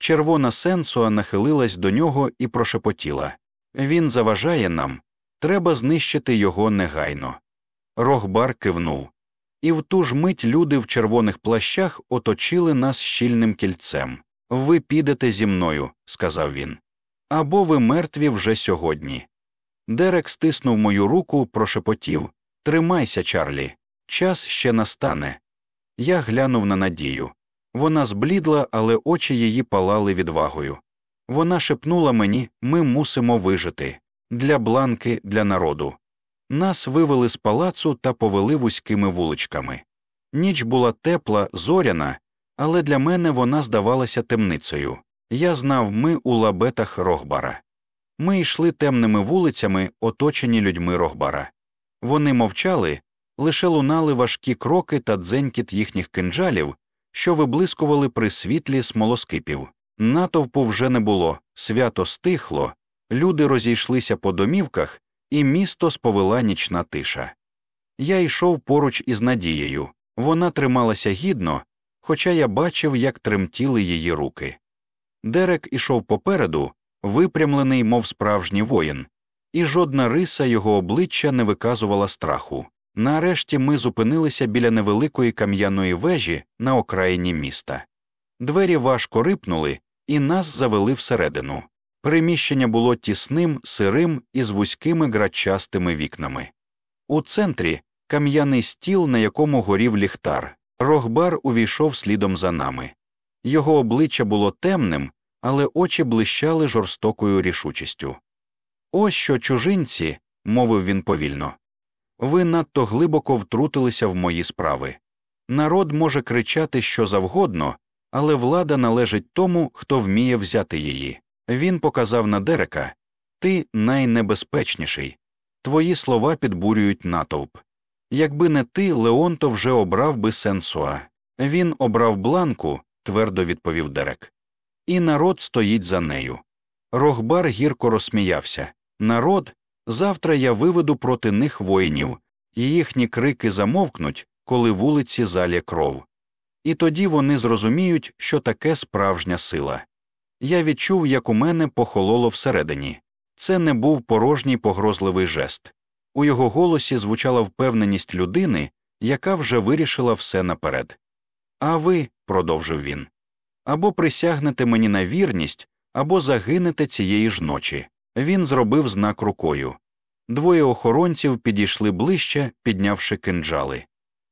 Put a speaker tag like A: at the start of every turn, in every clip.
A: Червона сенсуа нахилилась до нього і прошепотіла Він заважає нам, треба знищити його негайно. Рогбар кивнув. І в ту ж мить люди в червоних плащах оточили нас щільним кільцем. Ви підете зі мною, сказав він. Або ви мертві вже сьогодні. Дерек стиснув мою руку, прошепотів Тримайся, Чарлі, час ще настане. Я глянув на надію. Вона зблідла, але очі її палали відвагою. Вона шепнула мені ми мусимо вижити для бланки, для народу. Нас вивели з палацу та повели вузькими вуличками. Ніч була тепла, зоряна, але для мене вона здавалася темницею. Я знав ми у лабетах Рохбара. Ми йшли темними вулицями, оточені людьми Рохбара. Вони мовчали, лише лунали важкі кроки та дзенькіт їхніх кинджалів, що виблискували при світлі смолоскипів. Натовпу вже не було, свято стихло, люди розійшлися по домівках, і місто сповела нічна тиша. Я йшов поруч із надією, вона трималася гідно, хоча я бачив, як тремтіли її руки. Дерек ішов попереду, випрямлений, мов справжній воїн, і жодна риса його обличчя не виказувала страху. Нарешті ми зупинилися біля невеликої кам'яної вежі на окраїні міста. Двері важко рипнули, і нас завели всередину. Приміщення було тісним, сирим і з вузькими грачастими вікнами. У центрі кам'яний стіл, на якому горів ліхтар. Рогбар увійшов слідом за нами. Його обличчя було темним, але очі блищали жорстокою рішучістю. Ось що чужинці, мовив він повільно, ви надто глибоко втрутилися в мої справи. Народ може кричати що завгодно, але влада належить тому, хто вміє взяти її. Він показав на Дерека ти найнебезпечніший. Твої слова підбурюють натовп. Якби не ти, Леонто вже обрав би сенсуа. Він обрав бланку, твердо відповів Дерек. І народ стоїть за нею. Рогбар гірко розсміявся. Народ, завтра я виведу проти них воїнів, і їхні крики замовкнуть, коли вулиці залє кров. І тоді вони зрозуміють, що таке справжня сила. Я відчув, як у мене похололо всередині. Це не був порожній погрозливий жест. У його голосі звучала впевненість людини, яка вже вирішила все наперед. А ви, продовжив він, або присягнете мені на вірність, або загинете цієї ж ночі. Він зробив знак рукою. Двоє охоронців підійшли ближче, піднявши кинджали.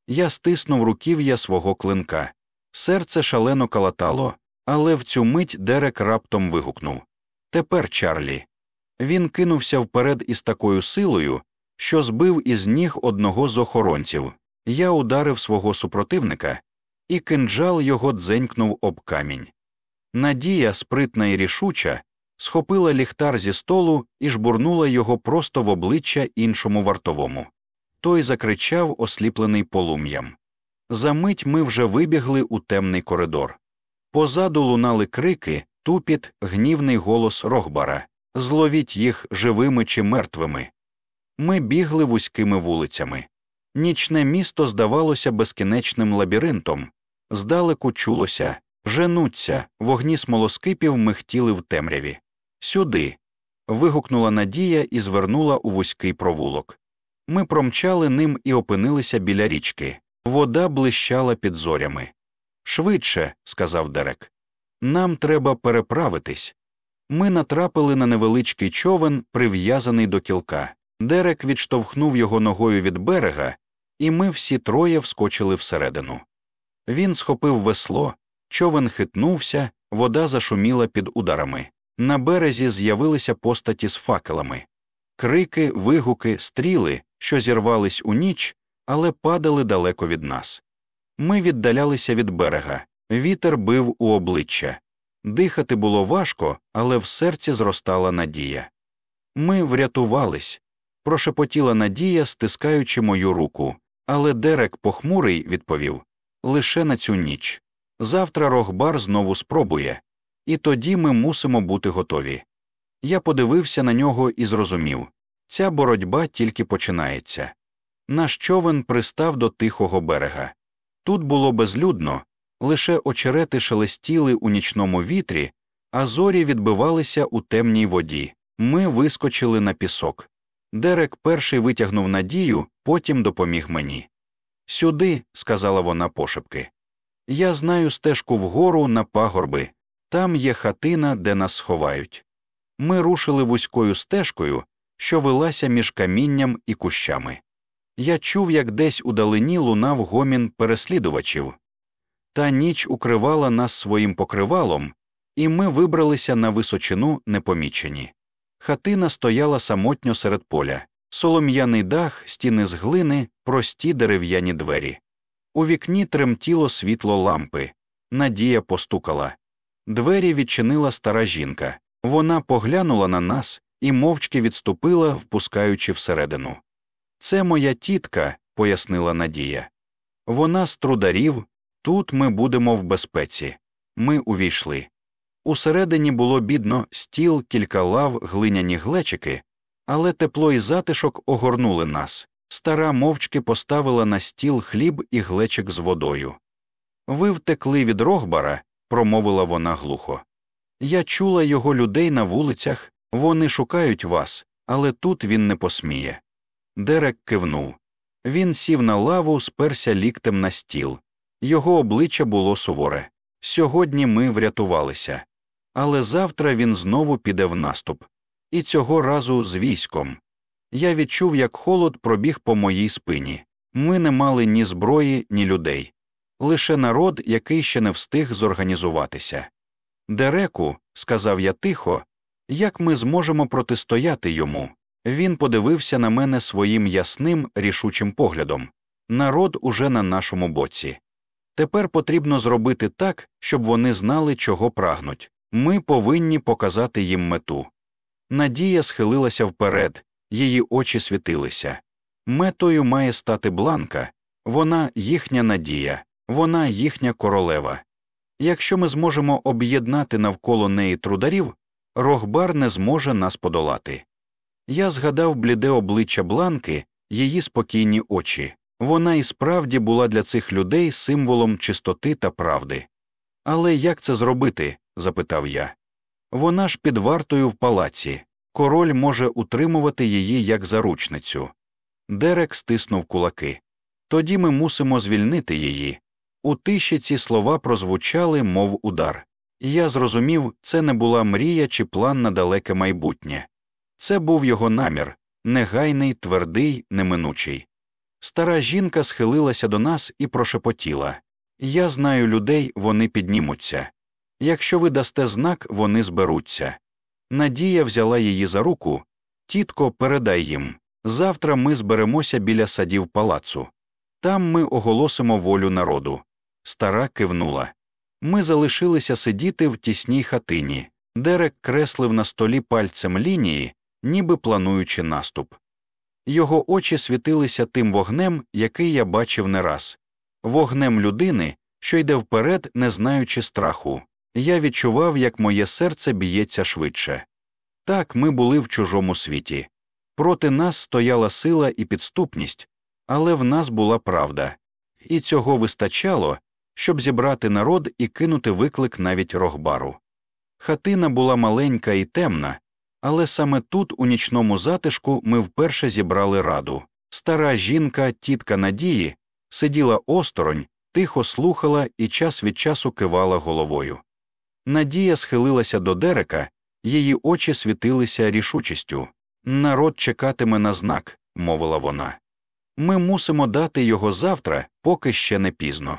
A: Я стиснув руків'я свого клинка. Серце шалено калатало, але в цю мить Дерек раптом вигукнув Тепер, Чарлі. Він кинувся вперед із такою силою, що збив із ніг одного з охоронців. Я ударив свого супротивника, і кинджал його дзенькнув об камінь. Надія, спритна і рішуча, схопила ліхтар зі столу і жбурнула його просто в обличчя іншому вартовому. Той закричав, осліплений полум'ям. За мить ми вже вибігли у темний коридор. Позаду лунали крики, тупіт, гнівний голос Рохбара зловіть їх живими чи мертвими. Ми бігли вузькими вулицями. Нічне місто здавалося безкінечним лабіринтом, здалеку чулося, женуться, вогні смолоскипів михтіли в темряві. Сюди. вигукнула Надія і звернула у вузький провулок. Ми промчали ним і опинилися біля річки. Вода блищала під зорями. Швидше, сказав Дерек. Нам треба переправитись. Ми натрапили на невеличкий човен, прив'язаний до кілка. Дерек відштовхнув його ногою від берега, і ми всі троє вскочили всередину. Він схопив весло, човен хитнувся, вода зашуміла під ударами. На березі з'явилися постаті з факелами, крики, вигуки, стріли, що зірвались у ніч, але падали далеко від нас. Ми віддалялися від берега, вітер бив у обличчя. Дихати було важко, але в серці зростала надія. Ми врятувались, прошепотіла Надія, стискаючи мою руку, але Дерек похмурий відповів лише на цю ніч. Завтра Рохбар знову спробує, і тоді ми мусимо бути готові. Я подивився на нього і зрозумів ця боротьба тільки починається. Наш човен пристав до тихого берега. Тут було безлюдно, лише очерети шелестіли у нічному вітрі, а зорі відбивалися у темній воді. Ми вискочили на пісок. Дерек перший витягнув надію, потім допоміг мені. Сюди, сказала вона пошепки. Я знаю стежку вгору на пагорби, там є хатина, де нас сховають. Ми рушили вузькою стежкою, що велася між камінням і кущами. Я чув, як десь удалині лунав гомін переслідувачів. Та ніч укривала нас своїм покривалом, і ми вибралися на височину непомічені. Хатина стояла самотньо серед поля, солом'яний дах, стіни з глини, прості дерев'яні двері. У вікні тремтіло світло лампи. Надія постукала. Двері відчинила стара жінка. Вона поглянула на нас і мовчки відступила, впускаючи всередину. Це моя тітка, пояснила Надія. Вона з трударів, тут ми будемо в безпеці. Ми увійшли. Усередині було бідно стіл, кілька лав, глиняні глечики, але тепло і затишок огорнули нас. Стара мовчки поставила на стіл хліб і глечик з водою. Ви втекли від Рогбара, промовила вона глухо. Я чула його людей на вулицях, вони шукають вас, але тут він не посміє. Дерек кивнув. Він сів на лаву, сперся ліктем на стіл. Його обличчя було суворе. Сьогодні ми врятувалися. Але завтра він знову піде в наступ. І цього разу з військом. Я відчув, як холод пробіг по моїй спині. Ми не мали ні зброї, ні людей. Лише народ, який ще не встиг зорганізуватися. Дереку, сказав я тихо, як ми зможемо протистояти йому. Він подивився на мене своїм ясним, рішучим поглядом народ уже на нашому боці. Тепер потрібно зробити так, щоб вони знали, чого прагнуть. Ми повинні показати їм мету. Надія схилилася вперед, її очі світилися. Метою має стати бланка, вона їхня надія, вона їхня королева. Якщо ми зможемо об'єднати навколо неї трударів, Рохбар не зможе нас подолати. Я згадав бліде обличчя Бланки, її спокійні очі. Вона і справді була для цих людей символом чистоти та правди. Але як це зробити? запитав я. Вона ж під вартою в палаці, король може утримувати її як заручницю. Дерек стиснув кулаки. Тоді ми мусимо звільнити її. У тиші ці слова прозвучали, мов удар. І я зрозумів, це не була мрія чи план на далеке майбутнє. Це був його намір негайний, твердий, неминучий. Стара жінка схилилася до нас і прошепотіла Я знаю людей, вони піднімуться. Якщо ви дасте знак, вони зберуться. Надія взяла її за руку Тітко, передай їм. Завтра ми зберемося біля садів палацу. Там ми оголосимо волю народу. Стара кивнула. Ми залишилися сидіти в тісній хатині. Дерек креслив на столі пальцем лінії, ніби плануючи наступ. Його очі світилися тим вогнем, який я бачив не раз вогнем людини, що йде вперед, не знаючи страху. Я відчував, як моє серце б'ється швидше. Так, ми були в чужому світі. Проти нас стояла сила і підступність, але в нас була правда, і цього вистачало, щоб зібрати народ і кинути виклик навіть рогбару. Хатина була маленька і темна, але саме тут, у нічному затишку, ми вперше зібрали раду. Стара жінка, тітка Надії, сиділа осторонь, тихо слухала і час від часу кивала головою. Надія схилилася до Дерека, її очі світилися рішучістю. Народ чекатиме на знак, мовила вона. Ми мусимо дати його завтра, поки ще не пізно.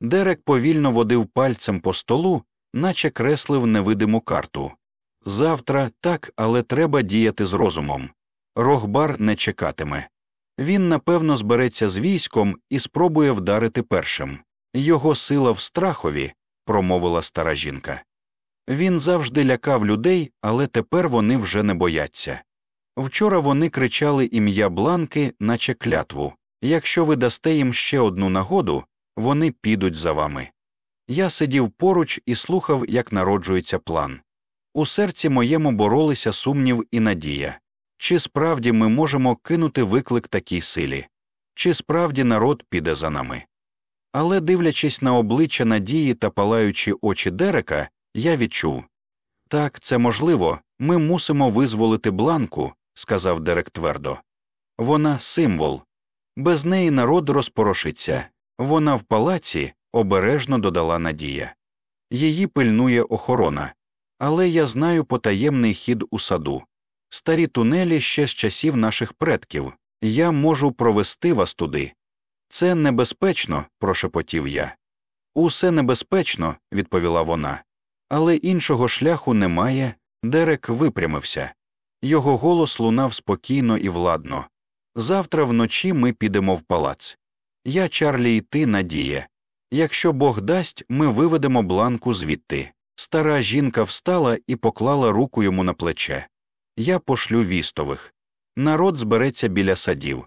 A: Дерек повільно водив пальцем по столу, наче креслив невидиму карту. Завтра так, але треба діяти з розумом. Рохбар не чекатиме. Він, напевно, збереться з військом і спробує вдарити першим. Його сила в страхові, промовила стара жінка. Він завжди лякав людей, але тепер вони вже не бояться. Вчора вони кричали ім'я Бланки, наче клятву якщо ви дасте їм ще одну нагоду, вони підуть за вами. Я сидів поруч і слухав, як народжується план. У серці моєму боролися сумнів і надія чи справді ми можемо кинути виклик такій силі, чи справді народ піде за нами. Але, дивлячись на обличчя надії та палаючі очі Дерека, я відчув Так, це можливо. Ми мусимо визволити бланку, сказав Дерек твердо. Вона символ. Без неї народ розпорошиться. Вона в палаці, обережно додала Надія. Її пильнує охорона. Але я знаю потаємний хід у саду. Старі тунелі ще з часів наших предків. Я можу провести вас туди. Це небезпечно, прошепотів я. Усе небезпечно, відповіла вона. Але іншого шляху немає. Дерек випрямився. Його голос лунав спокійно і владно. Завтра вночі ми підемо в палац. Я, Чарлі, і ти, Надія. Якщо Бог дасть, ми виведемо бланку звідти. Стара жінка встала і поклала руку йому на плече. Я пошлю вістових. Народ збереться біля садів.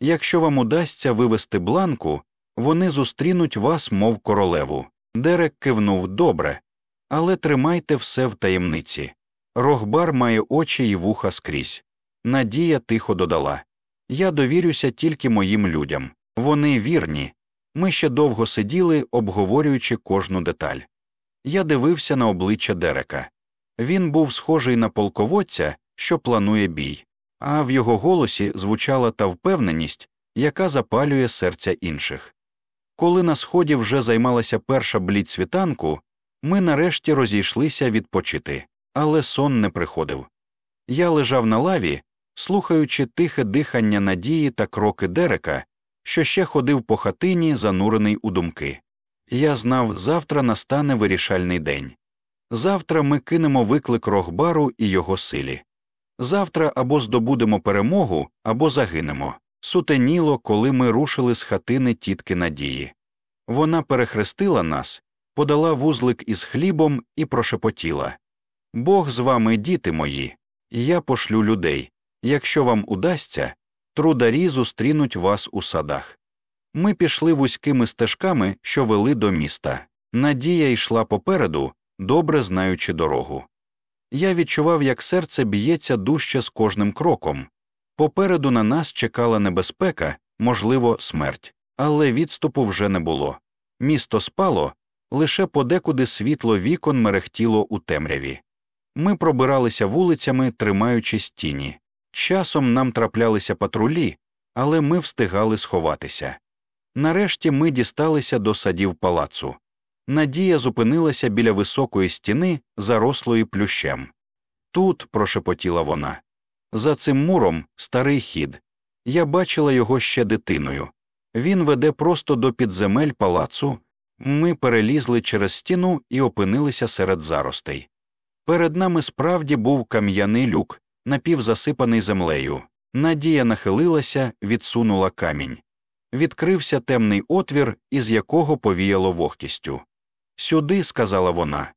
A: Якщо вам удасться вивести бланку, вони зустрінуть вас, мов королеву. Дерек кивнув добре, але тримайте все в таємниці. Рогбар має очі і вуха скрізь. Надія тихо додала Я довірюся тільки моїм людям. Вони вірні. Ми ще довго сиділи, обговорюючи кожну деталь. Я дивився на обличчя Дерека. Він був схожий на полководця, що планує бій, а в його голосі звучала та впевненість, яка запалює серця інших. Коли на сході вже займалася перша блідь світанку, ми нарешті розійшлися відпочити, але сон не приходив. Я лежав на лаві, слухаючи тихе дихання надії та кроки Дерека, що ще ходив по хатині, занурений у думки. Я знав, завтра настане вирішальний день. Завтра ми кинемо виклик Рохбару і його силі. Завтра або здобудемо перемогу, або загинемо. Сутеніло, коли ми рушили з хатини тітки Надії. Вона перехрестила нас, подала вузлик із хлібом і прошепотіла Бог з вами, діти мої, і я пошлю людей. Якщо вам удасться, трударі зустрінуть вас у садах. Ми пішли вузькими стежками, що вели до міста. Надія йшла попереду, добре знаючи дорогу. Я відчував, як серце б'ється дужче з кожним кроком. Попереду на нас чекала небезпека, можливо, смерть, але відступу вже не було. Місто спало, лише подекуди світло вікон мерехтіло у темряві. Ми пробиралися вулицями, тримаючись тіні. Часом нам траплялися патрулі, але ми встигали сховатися. Нарешті ми дісталися до садів палацу. Надія зупинилася біля високої стіни, зарослої плющем. Тут, прошепотіла вона. За цим муром старий хід. Я бачила його ще дитиною. Він веде просто до підземель палацу. Ми перелізли через стіну і опинилися серед заростей. Перед нами справді був кам'яний люк, напівзасипаний землею. Надія нахилилася, відсунула камінь. Відкрився темний отвір, із якого повіяло вогкістю. Сюди, сказала вона.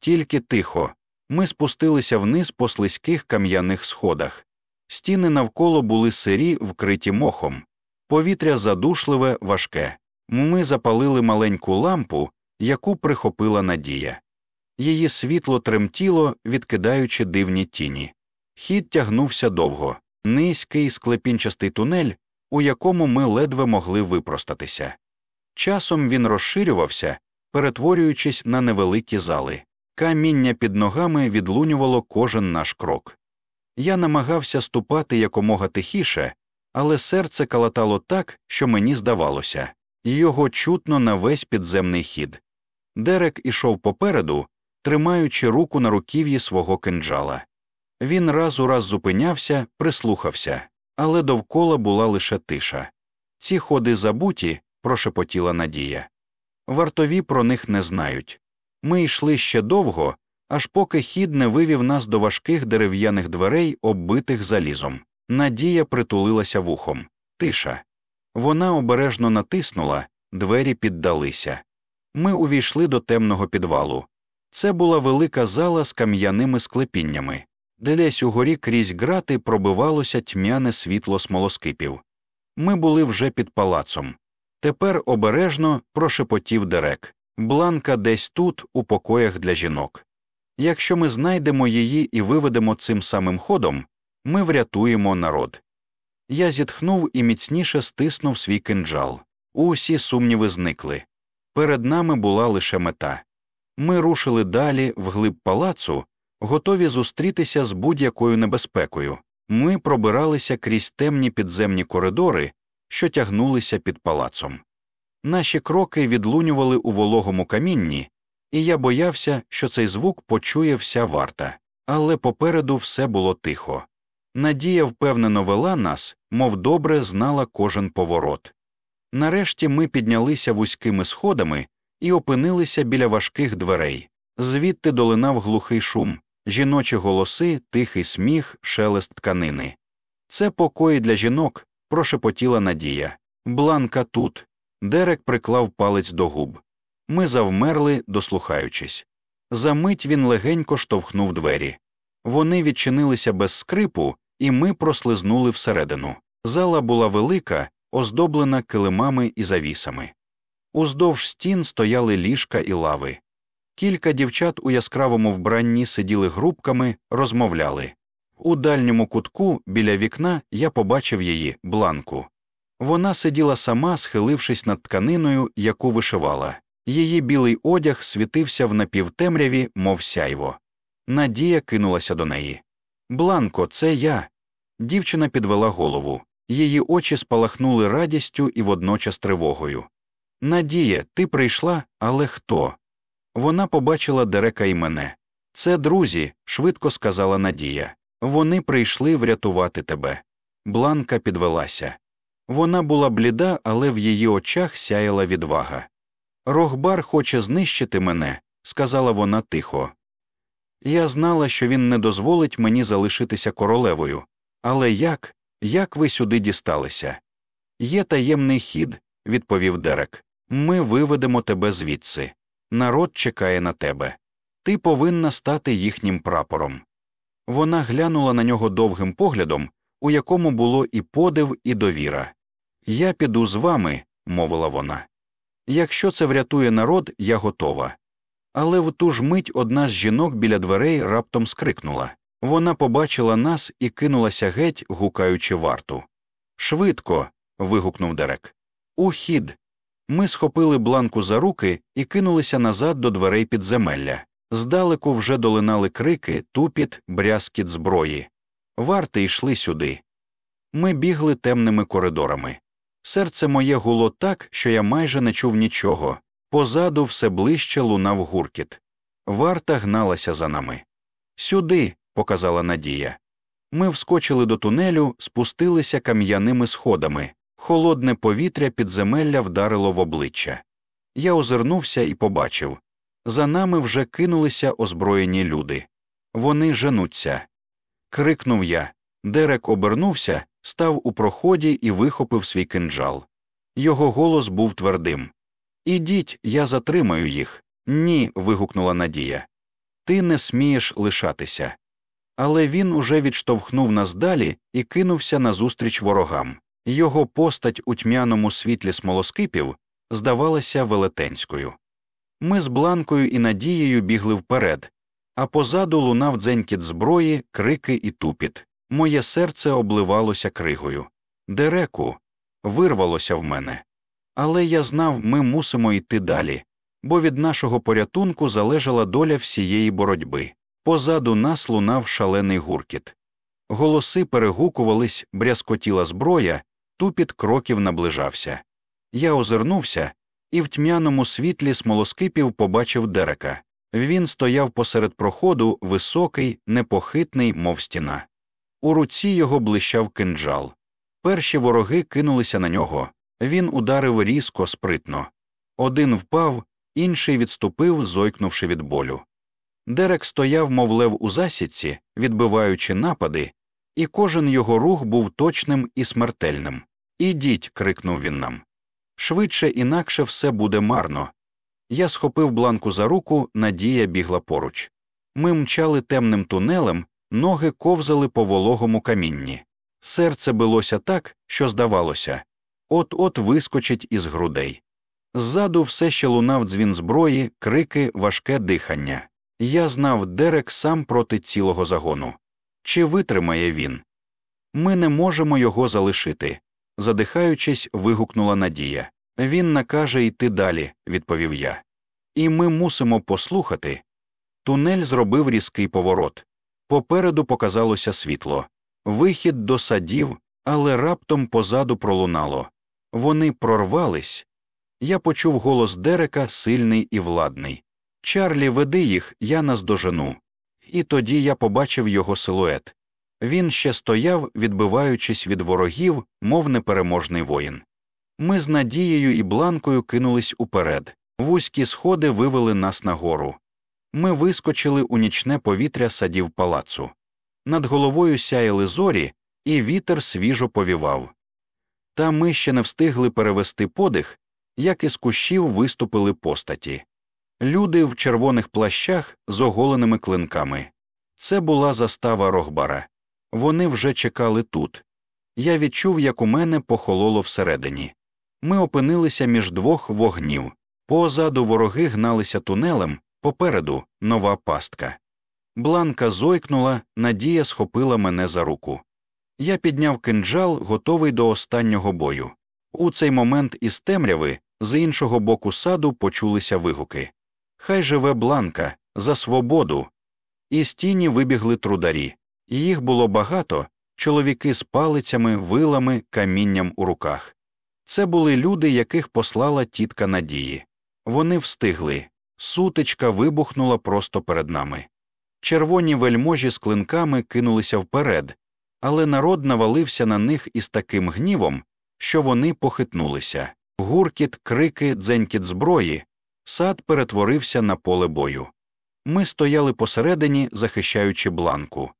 A: Тільки тихо. Ми спустилися вниз по слизьких кам'яних сходах. Стіни навколо були сирі, вкриті мохом, повітря задушливе, важке. Ми запалили маленьку лампу, яку прихопила Надія. Її світло тремтіло, відкидаючи дивні тіні. Хід тягнувся довго, низький склепінчастий тунель, у якому ми ледве могли випростатися. Часом він розширювався, перетворюючись на невеликі зали. Каміння під ногами відлунювало кожен наш крок. Я намагався ступати якомога тихіше, але серце калатало так, що мені здавалося, його чутно на весь підземний хід. Дерек ішов попереду, тримаючи руку на руків'ї свого кинджала. Він раз у раз зупинявся, прислухався, але довкола була лише тиша. Ці ходи забуті, прошепотіла Надія. Вартові про них не знають. Ми йшли ще довго, аж поки хід не вивів нас до важких дерев'яних дверей, оббитих залізом. Надія притулилася вухом. Тиша. Вона обережно натиснула, двері піддалися. Ми увійшли до темного підвалу. Це була велика зала з кам'яними склепіннями, де десь угорі крізь грати пробивалося тьмяне світло смолоскипів. Ми були вже під палацом. Тепер обережно прошепотів дерек. Бланка десь тут, у покоях для жінок. Якщо ми знайдемо її і виведемо цим самим ходом, ми врятуємо народ. Я зітхнув і міцніше стиснув свій кинджал. Усі сумніви зникли. Перед нами була лише мета. Ми рушили далі вглиб палацу, готові зустрітися з будь-якою небезпекою. Ми пробиралися крізь темні підземні коридори, що тягнулися під палацом. Наші кроки відлунювали у вологому камінні, і я боявся, що цей звук почує вся варта, але попереду все було тихо. Надія впевнено вела нас, мов добре знала кожен поворот. Нарешті ми піднялися вузькими сходами і опинилися біля важких дверей. Звідти долинав глухий шум, жіночі голоси, тихий сміх, шелест тканини. Це покої для жінок, прошепотіла Надія. Бланка тут. Дерек приклав палець до губ. Ми завмерли, дослухаючись. Замить він легенько штовхнув двері. Вони відчинилися без скрипу, і ми прослизнули всередину. Зала була велика, оздоблена килимами і завісами. Уздовж стін стояли ліжка і лави. Кілька дівчат у яскравому вбранні сиділи групками, розмовляли. У дальньому кутку біля вікна я побачив її, бланку. Вона сиділа сама, схилившись над тканиною, яку вишивала. Її білий одяг світився в напівтемряві, мов сяйво. Надія кинулася до неї. Бланко, це я. Дівчина підвела голову. Її очі спалахнули радістю і водночас тривогою. Надія, ти прийшла, але хто? Вона побачила Дерека і мене. Це друзі, швидко сказала Надія. Вони прийшли врятувати тебе. Бланка підвелася. Вона була бліда, але в її очах сяяла відвага. Рохбар хоче знищити мене, сказала вона тихо. Я знала, що він не дозволить мені залишитися королевою. Але як? Як ви сюди дісталися? Є таємний хід, відповів Дерек. Ми виведемо тебе звідси. Народ чекає на тебе. Ти повинна стати їхнім прапором. Вона глянула на нього довгим поглядом, у якому було і подив, і довіра. Я піду з вами, мовила вона. Якщо це врятує народ, я готова. Але в ту ж мить одна з жінок біля дверей раптом скрикнула. Вона побачила нас і кинулася геть, гукаючи варту. Швидко. вигукнув Дерек. У хід. Ми схопили бланку за руки і кинулися назад до дверей підземелля. Здалеку вже долинали крики, тупіт, брязкіт зброї. Варти йшли сюди. Ми бігли темними коридорами. Серце моє гуло так, що я майже не чув нічого. Позаду все ближче лунав гуркіт. Варта гналася за нами. Сюди, показала Надія. Ми вскочили до тунелю, спустилися кам'яними сходами. Холодне повітря підземелля вдарило в обличчя. Я озирнувся і побачив за нами вже кинулися озброєні люди. Вони женуться. Крикнув я. Дерек обернувся, став у проході і вихопив свій кинджал. Його голос був твердим. Ідіть, я затримаю їх. Ні. вигукнула Надія. Ти не смієш лишатися. Але він уже відштовхнув нас далі і кинувся назустріч ворогам. Його постать у тьмяному світлі смолоскипів здавалася велетенською. Ми з Бланкою і Надією бігли вперед, а позаду лунав дзенькіт зброї, крики і тупіт. Моє серце обливалося кригою. Дереку вирвалося в мене. Але я знав, ми мусимо йти далі, бо від нашого порятунку залежала доля всієї боротьби. Позаду нас лунав шалений гуркіт. Голоси перегукувались, брязкотіла зброя, тупіт кроків наближався. Я озирнувся і в тьмяному світлі смолоскипів побачив Дерека. Він стояв посеред проходу, високий, непохитний, мов стіна. У руці його блищав кинджал. Перші вороги кинулися на нього. Він ударив різко, спритно. Один впав, інший відступив, зойкнувши від болю. Дерек стояв, мов лев у засідці, відбиваючи напади, і кожен його рух був точним і смертельним. Ідіть. крикнув він нам. Швидше, інакше все буде марно. Я схопив бланку за руку, надія бігла поруч. Ми мчали темним тунелем, ноги ковзали по вологому камінні. Серце билося так, що здавалося от от вискочить із грудей. Ззаду все ще лунав дзвін зброї, крики, важке дихання. Я знав Дерек сам проти цілого загону. Чи витримає він? Ми не можемо його залишити. задихаючись, вигукнула Надія. Він накаже йти далі, відповів я. І ми мусимо послухати. Тунель зробив різкий поворот. Попереду показалося світло, вихід до садів, але раптом позаду пролунало. Вони прорвались. Я почув голос Дерека, сильний і владний. Чарлі, веди їх, я наздожену. І тоді я побачив його силует. Він ще стояв, відбиваючись від ворогів, мов непереможний воїн. Ми з Надією і Бланкою кинулись уперед. Вузькі сходи вивели нас нагору. Ми вискочили у нічне повітря садів палацу. Над головою сяяли зорі, і вітер свіжо повівав. Та ми ще не встигли перевести подих, як із кущів виступили постаті. Люди в червоних плащах з оголеними клинками. Це була застава Рохбара. Вони вже чекали тут. Я відчув, як у мене похололо всередині. Ми опинилися між двох вогнів. Позаду вороги гналися тунелем, попереду нова пастка. Бланка зойкнула, Надія схопила мене за руку. Я підняв кинджал, готовий до останнього бою. У цей момент із темряви, з іншого боку саду, почулися вигуки. Хай живе бланка, за свободу. Із тіні вибігли трударі. Їх було багато чоловіки з палицями, вилами, камінням у руках. Це були люди, яких послала тітка Надії. Вони встигли. Сутичка вибухнула просто перед нами. Червоні вельможі з клинками кинулися вперед, але народ навалився на них із таким гнівом, що вони похитнулися. Гуркіт, крики, дзенькіт зброї, сад перетворився на поле бою. Ми стояли посередині, захищаючи бланку.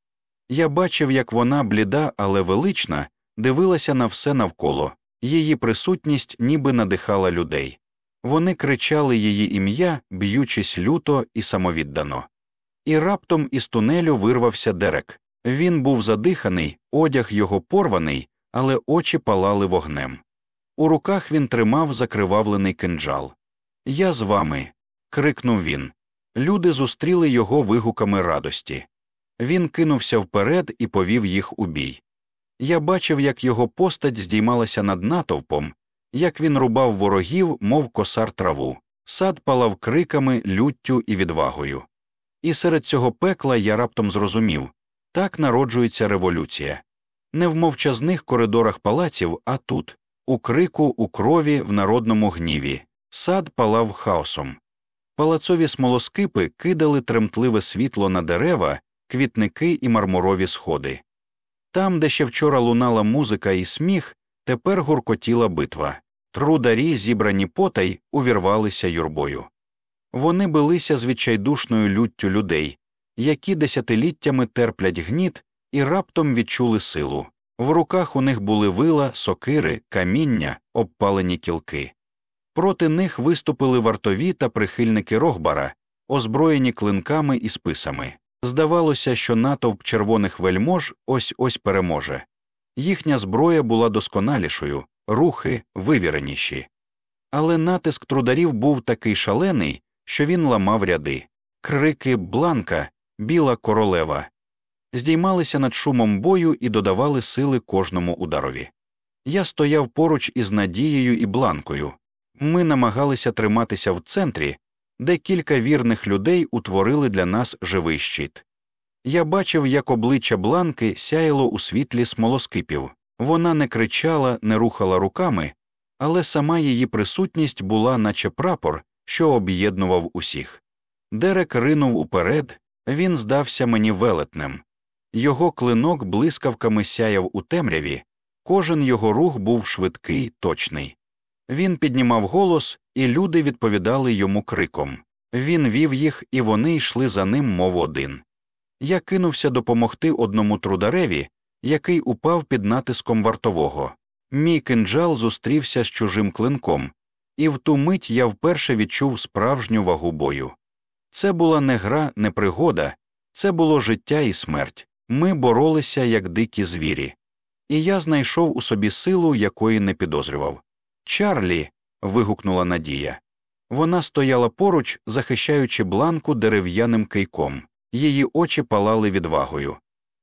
A: Я бачив, як вона, бліда, але велична, дивилася на все навколо, її присутність ніби надихала людей. Вони кричали її ім'я, б'ючись люто і самовіддано. І раптом із тунелю вирвався дерек. Він був задиханий, одяг його порваний, але очі палали вогнем. У руках він тримав закривавлений кинджал. Я з вами. крикнув він. Люди зустріли його вигуками радості. Він кинувся вперед і повів їх у бій. Я бачив, як його постать здіймалася над натовпом, як він рубав ворогів, мов косар траву, сад палав криками, люттю і відвагою. І серед цього пекла я раптом зрозумів так народжується революція. Не в мовчазних коридорах палаців, а тут, у крику, у крові, в народному гніві. Сад палав хаосом. Палацові смолоскипи кидали тремтливе світло на дерева, квітники і мармурові сходи. Там, де ще вчора лунала музика і сміх, тепер гуркотіла битва. Трударі, зібрані потай, увірвалися юрбою. Вони билися з відчайдушною люттю людей, які десятиліттями терплять гніт і раптом відчули силу. В руках у них були вила, сокири, каміння, обпалені кілки. Проти них виступили вартові та прихильники Рохбара, озброєні клинками і списами. Здавалося, що натовп червоних вельмож ось ось переможе. Їхня зброя була досконалішою, рухи вивіреніші. Але натиск трударів був такий шалений, що він ламав ряди. Крики бланка, біла королева здіймалися над шумом бою і додавали сили кожному ударові. Я стояв поруч із Надією і бланкою. Ми намагалися триматися в центрі, де кілька вірних людей утворили для нас живий щит. Я бачив, як обличчя бланки сяяло у світлі смолоскипів. Вона не кричала, не рухала руками, але сама її присутність була, наче прапор, що об'єднував усіх. Дерек ринув уперед, він здався мені велетнем. Його клинок блискавками сяяв у темряві, кожен його рух був швидкий, точний. Він піднімав голос, і люди відповідали йому криком. Він вів їх, і вони йшли за ним, мов один. Я кинувся допомогти одному трудареві, який упав під натиском вартового. Мій кинджал зустрівся з чужим клинком, і в ту мить я вперше відчув справжню вагу бою. Це була не гра, не пригода, це було життя і смерть. Ми боролися як дикі звірі, і я знайшов у собі силу, якої не підозрював. Чарлі. вигукнула Надія. Вона стояла поруч, захищаючи бланку дерев'яним кийком, її очі палали відвагою.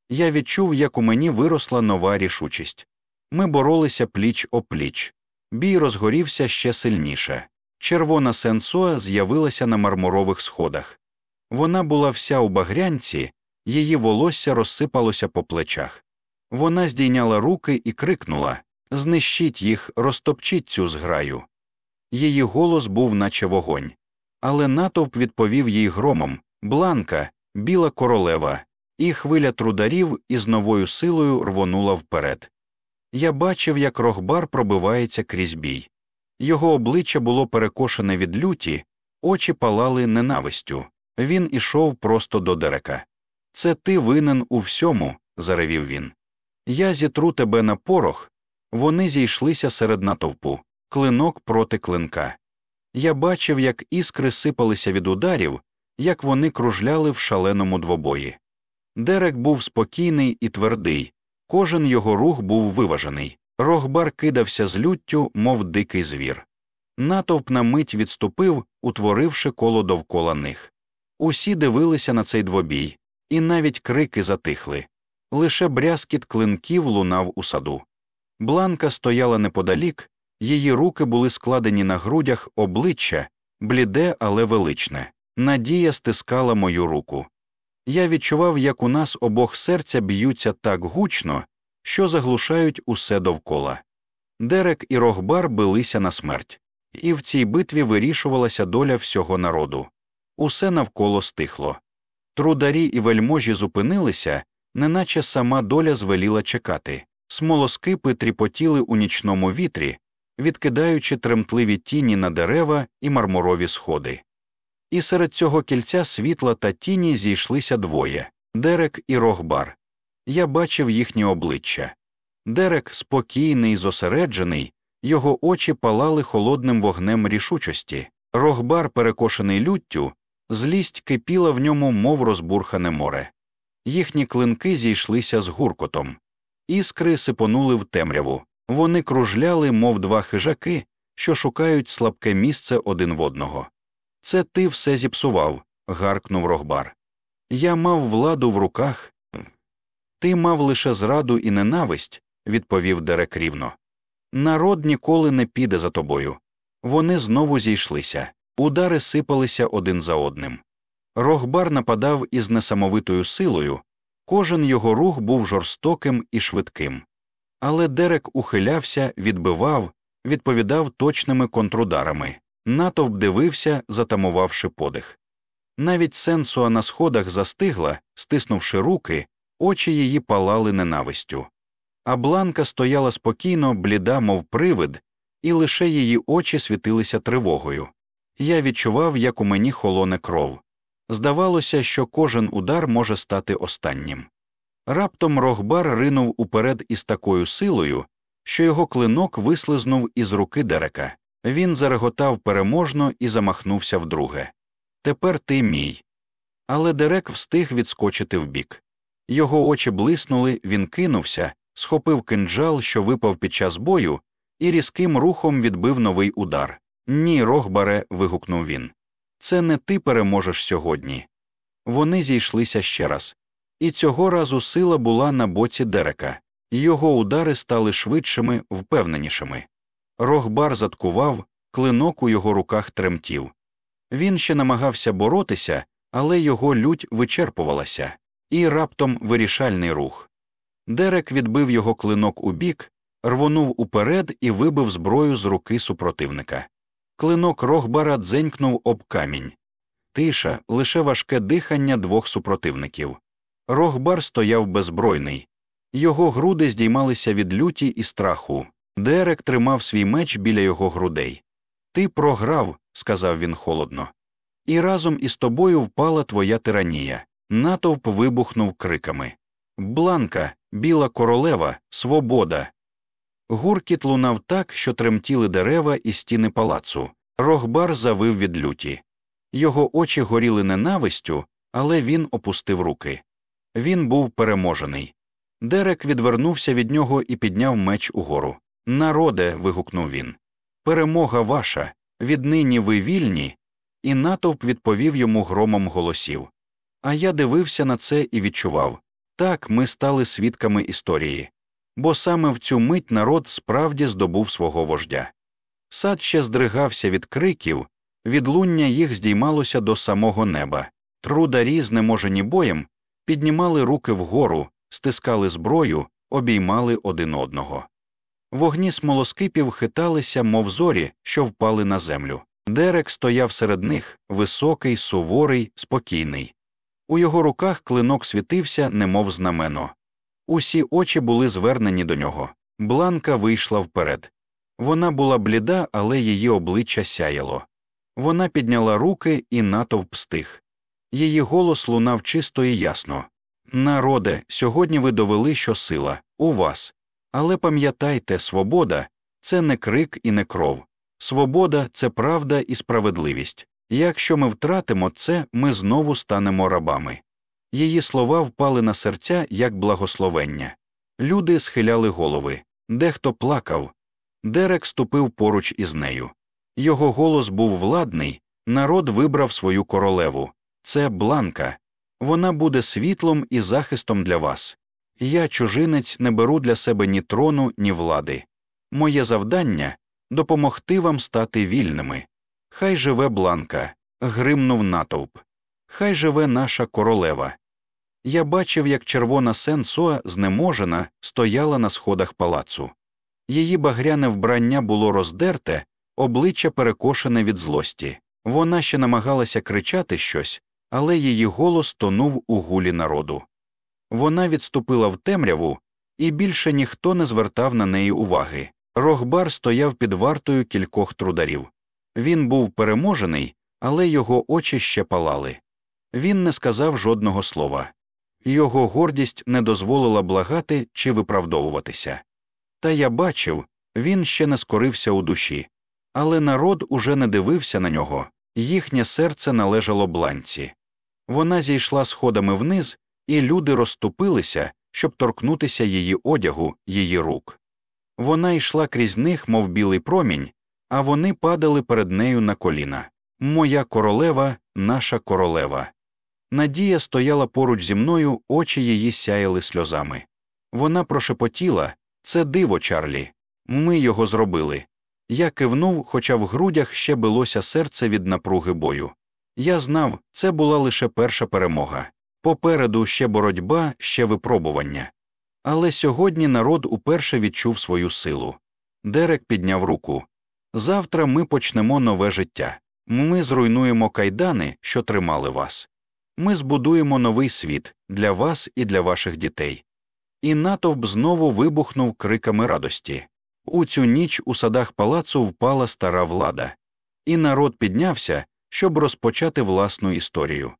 A: Я відчув, як у мені виросла нова рішучість. Ми боролися пліч о пліч. Бій розгорівся ще сильніше. Червона сенсоа з'явилася на мармурових сходах. Вона була вся у багрянці, її волосся розсипалося по плечах. Вона здійняла руки і крикнула Знищіть їх, розтопчіть цю зграю. Її голос був, наче вогонь. Але натовп відповів їй громом Бланка, біла королева, і хвиля трударів із новою силою рвонула вперед. Я бачив, як рохбар пробивається крізь бій. Його обличчя було перекошене від люті, очі палали ненавистю. Він ішов просто до дерека. Це ти винен у всьому, заревів він. Я зітру тебе на порох. Вони зійшлися серед натовпу, клинок проти клинка. Я бачив, як іскри сипалися від ударів, як вони кружляли в шаленому двобої. Дерек був спокійний і твердий, кожен його рух був виважений. Рогбар кидався з люттю, мов дикий звір. Натовп на мить відступив, утворивши коло довкола них. Усі дивилися на цей двобій, і навіть крики затихли. Лише брязкіт клинків лунав у саду. Бланка стояла неподалік, її руки були складені на грудях обличчя, бліде, але величне. Надія стискала мою руку. Я відчував, як у нас обох серця б'ються так гучно, що заглушають усе довкола. Дерек і Рогбар билися на смерть, і в цій битві вирішувалася доля всього народу. Усе навколо стихло. Трударі і вельможі зупинилися, неначе сама доля звеліла чекати. Смолоскипи тріпотіли у нічному вітрі, відкидаючи тремтливі тіні на дерева і мармурові сходи. І серед цього кільця світла та тіні зійшлися двоє Дерек і Рогбар. Я бачив їхні обличчя. Дерек, спокійний, зосереджений, його очі палали холодним вогнем рішучості. Рогбар, перекошений люттю, злість кипіла в ньому, мов розбурхане море. Їхні клинки зійшлися з гуркотом. Іскри сипонули в темряву. Вони кружляли, мов два хижаки, що шукають слабке місце один в одного. Це ти все зіпсував, гаркнув Рогбар. Я мав владу в руках. Ти мав лише зраду і ненависть, відповів Дерек рівно. Народ ніколи не піде за тобою. Вони знову зійшлися, удари сипалися один за одним. Рогбар нападав із несамовитою силою, кожен його рух був жорстоким і швидким. Але Дерек ухилявся, відбивав, відповідав точними контрударами. Натовп дивився, затамувавши подих. Навіть сенсуа на сходах застигла, стиснувши руки, очі її палали ненавистю. А бланка стояла спокійно, бліда, мов привид, і лише її очі світилися тривогою. Я відчував, як у мені холоне кров. Здавалося, що кожен удар може стати останнім. Раптом Рогбар ринув уперед із такою силою, що його клинок вислизнув із руки Дерека. Він зареготав переможно і замахнувся вдруге. Тепер ти мій. Але Дерек встиг відскочити вбік. Його очі блиснули, він кинувся, схопив кинджал, що випав під час бою, і різким рухом відбив новий удар. Ні, Рогбаре. вигукнув він. Це не ти переможеш сьогодні. Вони зійшлися ще раз. І цього разу сила була на боці Дерека, його удари стали швидшими, впевненішими. Рогбар заткував, клинок у його руках тремтів. Він ще намагався боротися, але його лють вичерпувалася, і раптом вирішальний рух. Дерек відбив його клинок у бік, рвонув уперед і вибив зброю з руки супротивника. Клинок Рогбара дзенькнув об камінь. Тиша, лише важке дихання двох супротивників. Рогбар стояв беззбройний. Його груди здіймалися від люті і страху. Дерек тримав свій меч біля його грудей. Ти програв, сказав він холодно. І разом із тобою впала твоя тиранія. Натовп вибухнув криками. Бланка, біла королева, свобода. Гуркіт лунав так, що тремтіли дерева і стіни палацу. Рогбар завив від люті. Його очі горіли ненавистю, але він опустив руки. Він був переможений. Дерек відвернувся від нього і підняв меч угору. Народе. вигукнув він. Перемога ваша, віднині ви вільні. І натовп відповів йому громом голосів. А я дивився на це і відчував так ми стали свідками історії, бо саме в цю мить народ справді здобув свого вождя. Сад ще здригався від криків, відлуння їх здіймалося до самого неба. Трударі, знеможені боєм, піднімали руки вгору, стискали зброю, обіймали один одного. Вогні смолоскипів хиталися, мов зорі, що впали на землю. Дерек стояв серед них, високий, суворий, спокійний. У його руках клинок світився, немов знамено. Усі очі були звернені до нього. Бланка вийшла вперед. Вона була бліда, але її обличчя сяяло. Вона підняла руки і натовп стих. Її голос лунав чисто і ясно. Народе, сьогодні ви довели, що сила у вас. Але пам'ятайте, свобода це не крик і не кров. Свобода це правда і справедливість. Якщо ми втратимо це, ми знову станемо рабами. Її слова впали на серця як благословення. Люди схиляли голови, дехто плакав. Дерек ступив поруч із нею. Його голос був владний, народ вибрав свою королеву. Це бланка. Вона буде світлом і захистом для вас. Я, чужинець, не беру для себе ні трону, ні влади. Моє завдання допомогти вам стати вільними. Хай живе бланка, гримнув натовп. Хай живе наша королева. Я бачив, як червона сенсоа, знеможена, стояла на сходах палацу. Її багряне вбрання було роздерте, обличчя перекошене від злості. Вона ще намагалася кричати щось, але її голос тонув у гулі народу. Вона відступила в темряву, і більше ніхто не звертав на неї уваги. Рохбар стояв під вартою кількох трударів. Він був переможений, але його очі ще палали. Він не сказав жодного слова. Його гордість не дозволила благати чи виправдовуватися. Та я бачив, він ще не скорився у душі. Але народ уже не дивився на нього, їхнє серце належало бланці. Вона зійшла сходами вниз, і люди розступилися, щоб торкнутися її одягу, її рук. Вона йшла крізь них, мов білий промінь, а вони падали перед нею на коліна. Моя королева, наша королева. Надія стояла поруч зі мною, очі її сяяли сльозами. Вона прошепотіла це диво, Чарлі. Ми його зробили. Я кивнув, хоча в грудях ще билося серце від напруги бою. Я знав, це була лише перша перемога. Попереду ще боротьба, ще випробування. Але сьогодні народ уперше відчув свою силу. Дерек підняв руку. Завтра ми почнемо нове життя. Ми зруйнуємо кайдани, що тримали вас. Ми збудуємо новий світ для вас і для ваших дітей. І натовп знову вибухнув криками радості. У цю ніч у садах палацу впала стара влада, і народ піднявся, щоб розпочати власну історію.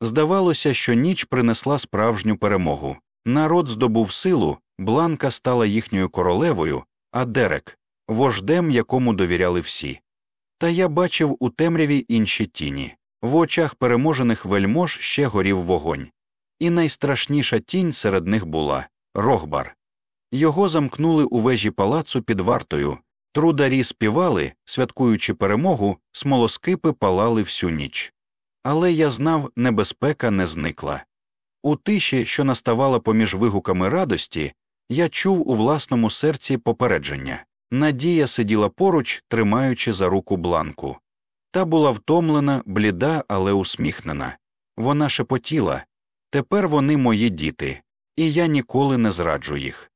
A: Здавалося, що ніч принесла справжню перемогу. Народ здобув силу, бланка стала їхньою королевою, а Дерек вождем, якому довіряли всі. Та я бачив у темряві інші тіні. В очах переможених вельмож ще горів вогонь, і найстрашніша тінь серед них була Рохбар. Його замкнули у вежі палацу під вартою, трударі співали, святкуючи перемогу, смолоскипи палали всю ніч. Але я знав, небезпека не зникла. У тиші, що наставала поміж вигуками радості, я чув у власному серці попередження. Надія сиділа поруч, тримаючи за руку бланку. Та була втомлена, бліда, але усміхнена. Вона шепотіла тепер вони мої діти, і я ніколи не зраджу їх.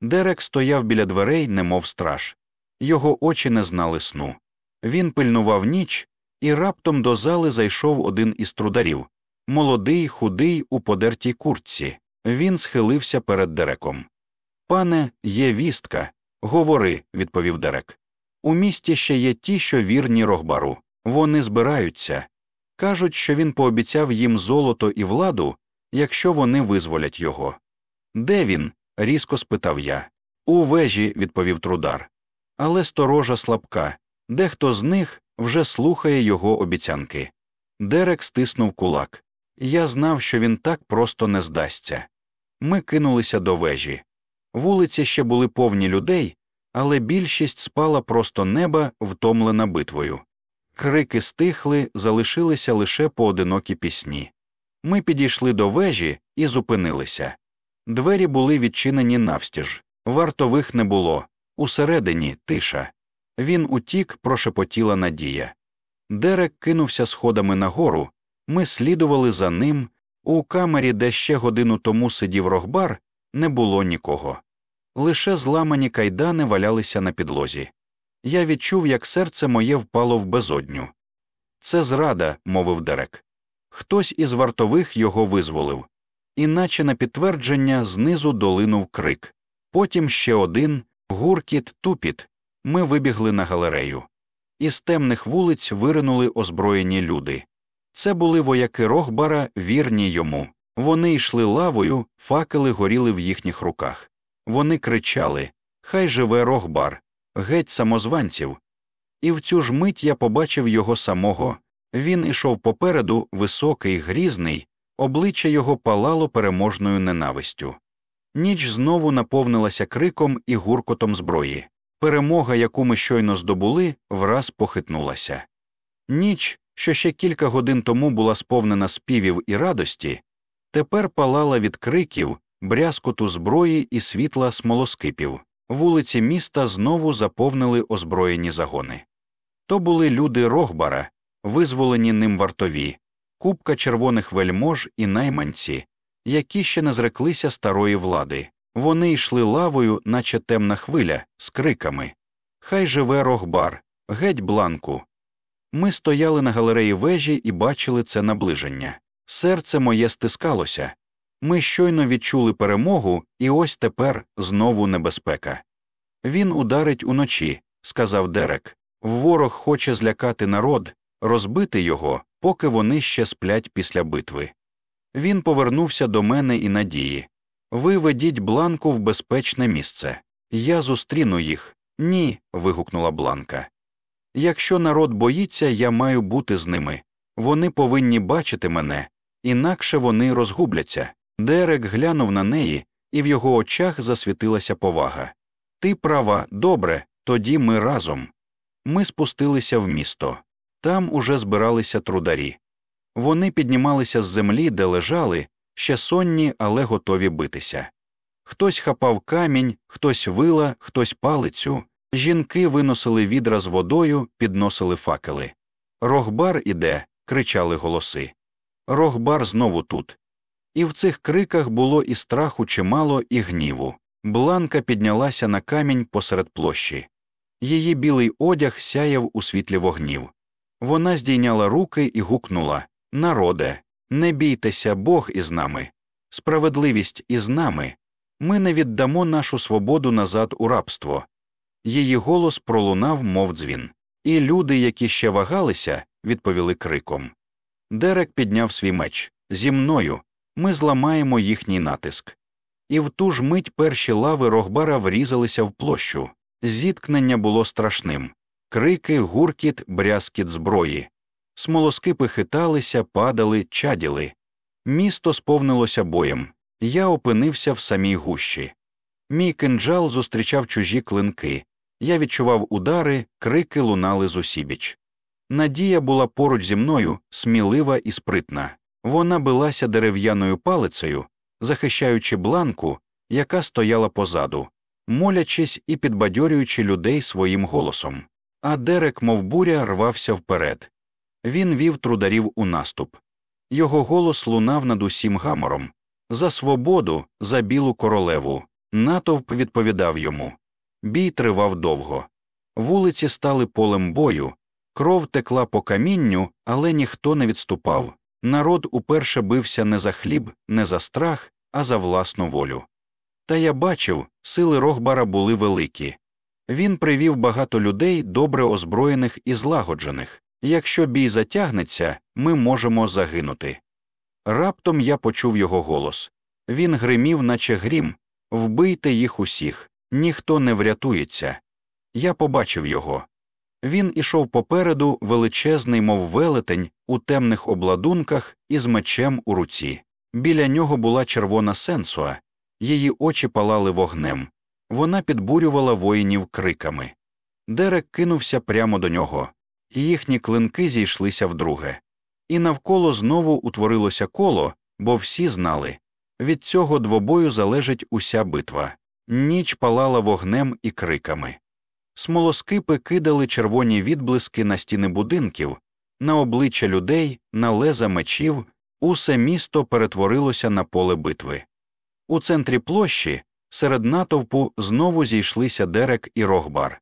A: Дерек стояв біля дверей, немов страж. Його очі не знали сну. Він пильнував ніч, і раптом до зали зайшов один із трударів молодий, худий, у подертій куртці. Він схилився перед Дереком. Пане, є вістка. Говори, відповів Дерек. У місті ще є ті, що вірні Рохбару. Вони збираються. Кажуть, що він пообіцяв їм золото і владу, якщо вони визволять його. Де він? різко спитав я. У вежі, відповів трудар. Але сторожа слабка. Дехто з них вже слухає його обіцянки. Дерек стиснув кулак. Я знав, що він так просто не здасться. Ми кинулися до вежі. Вулиці ще були повні людей, але більшість спала просто неба, втомлена битвою. Крики стихли, залишилися лише поодинокі пісні. Ми підійшли до вежі і зупинилися. Двері були відчинені навстіж, вартових не було, усередині тиша. Він утік, прошепотіла Надія. Дерек кинувся сходами нагору. Ми слідували за ним. У камері, де ще годину тому сидів рогбар, не було нікого. Лише зламані кайдани валялися на підлозі. Я відчув, як серце моє впало в безодню. Це зрада, мовив Дерек. Хтось із вартових його визволив, іначе на підтвердження знизу долинув крик. Потім ще один гуркіт, тупіт. Ми вибігли на галерею. Із темних вулиць виринули озброєні люди. Це були вояки Рохбара, вірні йому. Вони йшли лавою, факели горіли в їхніх руках. Вони кричали Хай живе Рохбар, геть самозванців. І в цю ж мить я побачив його самого. Він ішов попереду, високий, грізний, обличчя його палало переможною ненавистю. Ніч знову наповнилася криком і гуркотом зброї. Перемога, яку ми щойно здобули, враз похитнулася. Ніч, що ще кілька годин тому була сповнена співів і радості, тепер палала від криків, брязкоту зброї і світла смолоскипів. Вулиці міста знову заповнили озброєні загони. То були люди Рохбара, визволені ним вартові, купка червоних вельмож і найманці, які ще не зреклися старої влади. Вони йшли лавою, наче темна хвиля, з криками Хай живе Рохбар, геть бланку. Ми стояли на галереї вежі і бачили це наближення. Серце моє стискалося. Ми щойно відчули перемогу, і ось тепер знову небезпека. Він ударить уночі, сказав Дерек. Ворог хоче злякати народ, розбити його, поки вони ще сплять після битви. Він повернувся до мене і надії. Ви ведіть бланку в безпечне місце. Я зустріну їх. Ні. вигукнула Бланка. Якщо народ боїться, я маю бути з ними. Вони повинні бачити мене, інакше вони розгубляться. Дерек глянув на неї, і в його очах засвітилася повага. Ти права, добре, тоді ми разом. Ми спустилися в місто. Там уже збиралися трударі. Вони піднімалися з землі, де лежали, ще сонні, але готові битися. Хтось хапав камінь, хтось вила, хтось палицю. Жінки виносили відра з водою, підносили факели. Рохбар іде, кричали голоси. Рохбар знову тут. І в цих криках було і страху чимало, і гніву. Бланка піднялася на камінь посеред площі. Її білий одяг сяяв у світлі вогнів. Вона здійняла руки і гукнула Народе, не бійтеся, Бог із нами, справедливість із нами. Ми не віддамо нашу свободу назад у рабство. Її голос пролунав, мов дзвін. І люди, які ще вагалися, відповіли криком. Дерек підняв свій меч. Зі мною ми зламаємо їхній натиск. І в ту ж мить перші лави Рохбара врізалися в площу. Зіткнення було страшним крики, гуркіт, брязкіт зброї. Смолоскипи хиталися, падали, чаділи. Місто сповнилося боєм. Я опинився в самій гущі. Мій кинджал зустрічав чужі клинки. Я відчував удари, крики лунали з усібіч. Надія була поруч зі мною, смілива і спритна. Вона билася дерев'яною палицею, захищаючи бланку, яка стояла позаду, молячись і підбадьорюючи людей своїм голосом. А Дерек, мов буря, рвався вперед. Він вів трударів у наступ. Його голос лунав над усім гамором. За свободу, за білу королеву. Натовп відповідав йому. Бій тривав довго. Вулиці стали полем бою, кров текла по камінню, але ніхто не відступав. Народ уперше бився не за хліб, не за страх, а за власну волю. Та я бачив, сили Рохбара були великі. Він привів багато людей, добре озброєних і злагоджених. Якщо бій затягнеться, ми можемо загинути. Раптом я почув його голос він гримів, наче грім вбийте їх усіх, ніхто не врятується. Я побачив його. Він ішов попереду, величезний, мов велетень, у темних обладунках із мечем у руці. Біля нього була червона сенсуа, її очі палали вогнем. Вона підбурювала воїнів криками. Дерек кинувся прямо до нього, і їхні клинки зійшлися вдруге. І навколо знову утворилося коло, бо всі знали від цього двобою залежить уся битва. Ніч палала вогнем і криками. Смолоскипи кидали червоні відблиски на стіни будинків, на обличчя людей, на леза мечів, усе місто перетворилося на поле битви. У центрі площі, серед натовпу, знову зійшлися Дерек і Рогбар.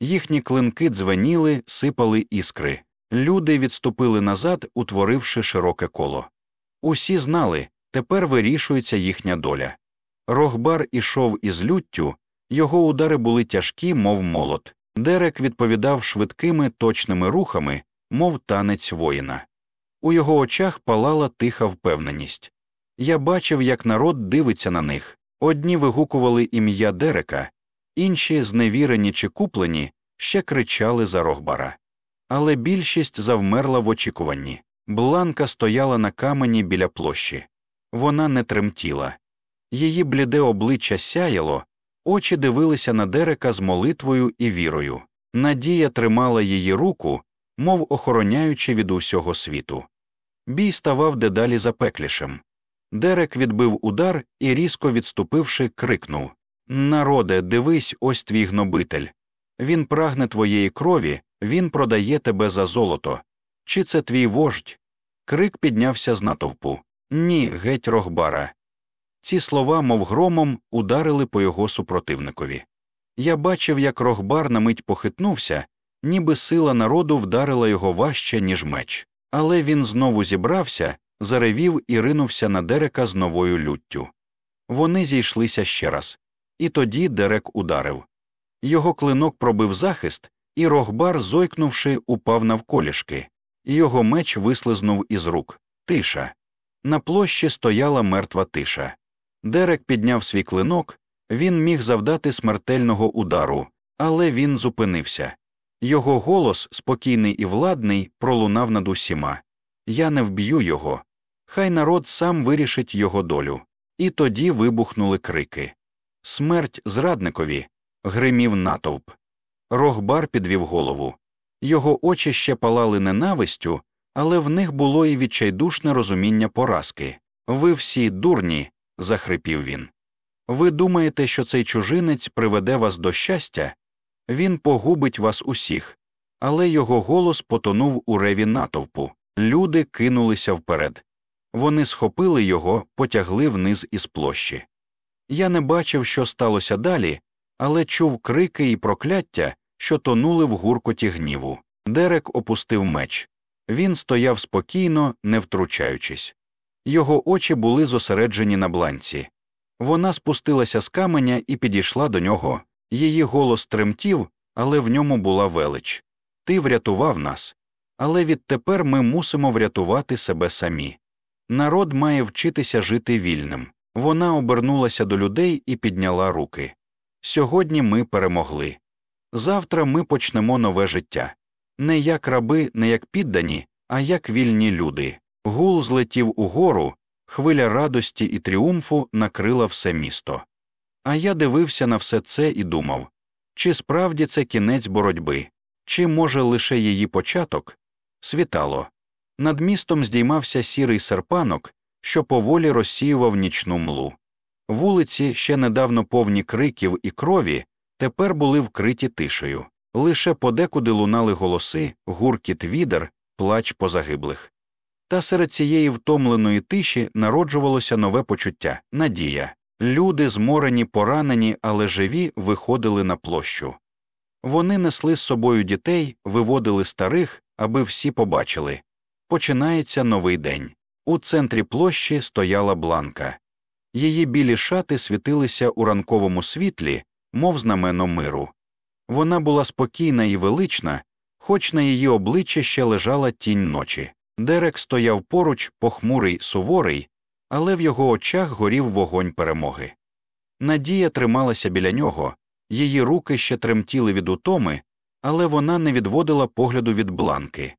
A: Їхні клинки дзвеніли, сипали іскри. Люди відступили назад, утворивши широке коло. Усі знали тепер вирішується їхня доля. Рогбар ішов із люттю, його удари були тяжкі, мов молот. Дерек відповідав швидкими точними рухами, мов танець воїна. У його очах палала тиха впевненість. Я бачив, як народ дивиться на них. Одні вигукували ім'я Дерека, інші, зневірені чи куплені, ще кричали за Рогбара. Але більшість завмерла в очікуванні. Бланка стояла на камені біля площі. Вона не тремтіла. Її бліде обличчя сяяло, очі дивилися на Дерека з молитвою і вірою. Надія тримала її руку, мов охороняючи від усього світу. Бій ставав дедалі запеклішим. Дерек відбив удар і, різко відступивши, крикнув Народе, дивись, ось твій гнобитель. Він прагне твоєї крові, він продає тебе за золото. Чи це твій вождь? Крик піднявся з натовпу. Ні, геть рогбара. Ці слова, мов громом, ударили по його супротивникові. Я бачив, як рогбар на мить похитнувся, ніби сила народу вдарила його важче, ніж меч. Але він знову зібрався, заревів і ринувся на Дерека з новою люттю. Вони зійшлися ще раз. І тоді Дерек ударив. Його клинок пробив захист, і рогбар, зойкнувши, упав навколішки, і його меч вислизнув із рук. Тиша. На площі стояла мертва тиша. Дерек підняв свій клинок, він міг завдати смертельного удару, але він зупинився. Його голос, спокійний і владний, пролунав над усіма Я не вб'ю його. Хай народ сам вирішить його долю. І тоді вибухнули крики. Смерть зрадникові. гримів натовп. Рогбар підвів голову. Його очі ще палали ненавистю, але в них було і відчайдушне розуміння поразки. Ви всі дурні, захрипів він. Ви думаєте, що цей чужинець приведе вас до щастя? Він погубить вас усіх, але його голос потонув у реві натовпу. Люди кинулися вперед. Вони схопили його, потягли вниз із площі. Я не бачив, що сталося далі, але чув крики і прокляття, що тонули в гуркоті гніву. Дерек опустив меч. Він стояв спокійно, не втручаючись. Його очі були зосереджені на бланці. Вона спустилася з каменя і підійшла до нього. Її голос тремтів, але в ньому була велич. Ти врятував нас. Але відтепер ми мусимо врятувати себе самі. Народ має вчитися жити вільним. Вона обернулася до людей і підняла руки. Сьогодні ми перемогли. Завтра ми почнемо нове життя. Не як раби, не як піддані, а як вільні люди. Гул злетів угору, хвиля радості і тріумфу накрила все місто. А я дивився на все це і думав чи справді це кінець боротьби, чи, може, лише її початок? Світало. Над містом здіймався сірий серпанок, що поволі розсіював нічну млу. Вулиці, ще недавно повні криків і крові, тепер були вкриті тишею. Лише подекуди лунали голоси, гуркіт відер, плач позагиблих. Та серед цієї втомленої тиші народжувалося нове почуття надія. Люди, зморені, поранені, але живі, виходили на площу. Вони несли з собою дітей, виводили старих, аби всі побачили. Починається новий день. У центрі площі стояла бланка. Її білі шати світилися у ранковому світлі, мов знамено миру. Вона була спокійна і велична, хоч на її обличчі ще лежала тінь ночі. Дерек стояв поруч, похмурий, суворий, але в його очах горів вогонь перемоги. Надія трималася біля нього, її руки ще тремтіли від утоми, але вона не відводила погляду від бланки.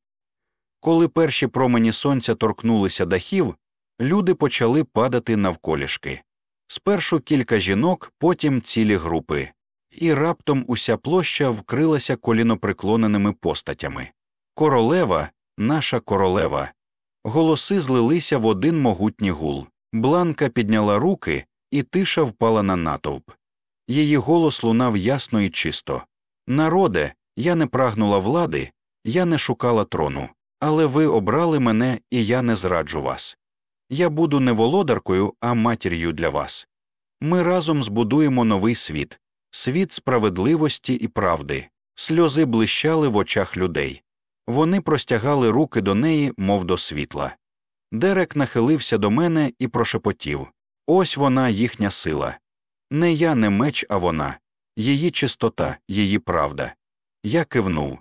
A: Коли перші промені сонця торкнулися дахів, люди почали падати навколішки. Спершу кілька жінок, потім цілі групи, і раптом уся площа вкрилася коліноприклоненими постатями. Королева, наша королева. Голоси злилися в один могутній гул. Бланка підняла руки, і тиша впала на натовп. Її голос лунав ясно і чисто. Народе, я не прагнула влади, я не шукала трону, але ви обрали мене, і я не зраджу вас. Я буду не володаркою, а матір'ю для вас. Ми разом збудуємо новий світ, світ справедливості і правди. Сльози блищали в очах людей. Вони простягали руки до неї, мов до світла. Дерек нахилився до мене і прошепотів ось вона, їхня сила. Не я, не меч, а вона, її чистота, її правда. Я кивнув.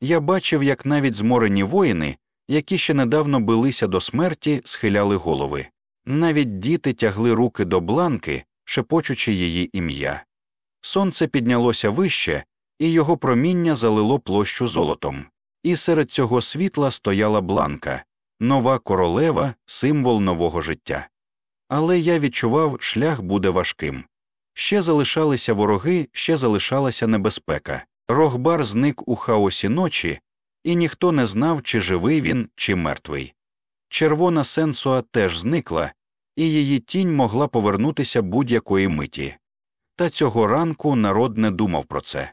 A: Я бачив, як навіть зморені воїни, які ще недавно билися до смерті, схиляли голови. Навіть діти тягли руки до бланки, шепочучи її ім'я. Сонце піднялося вище, і його проміння залило площу золотом. І серед цього світла стояла бланка, нова королева, символ нового життя. Але я відчував, шлях буде важким. Ще залишалися вороги, ще залишалася небезпека. Рогбар зник у хаосі ночі, і ніхто не знав, чи живий він, чи мертвий. Червона сенсуа теж зникла, і її тінь могла повернутися будь-якої миті. Та цього ранку народ не думав про це.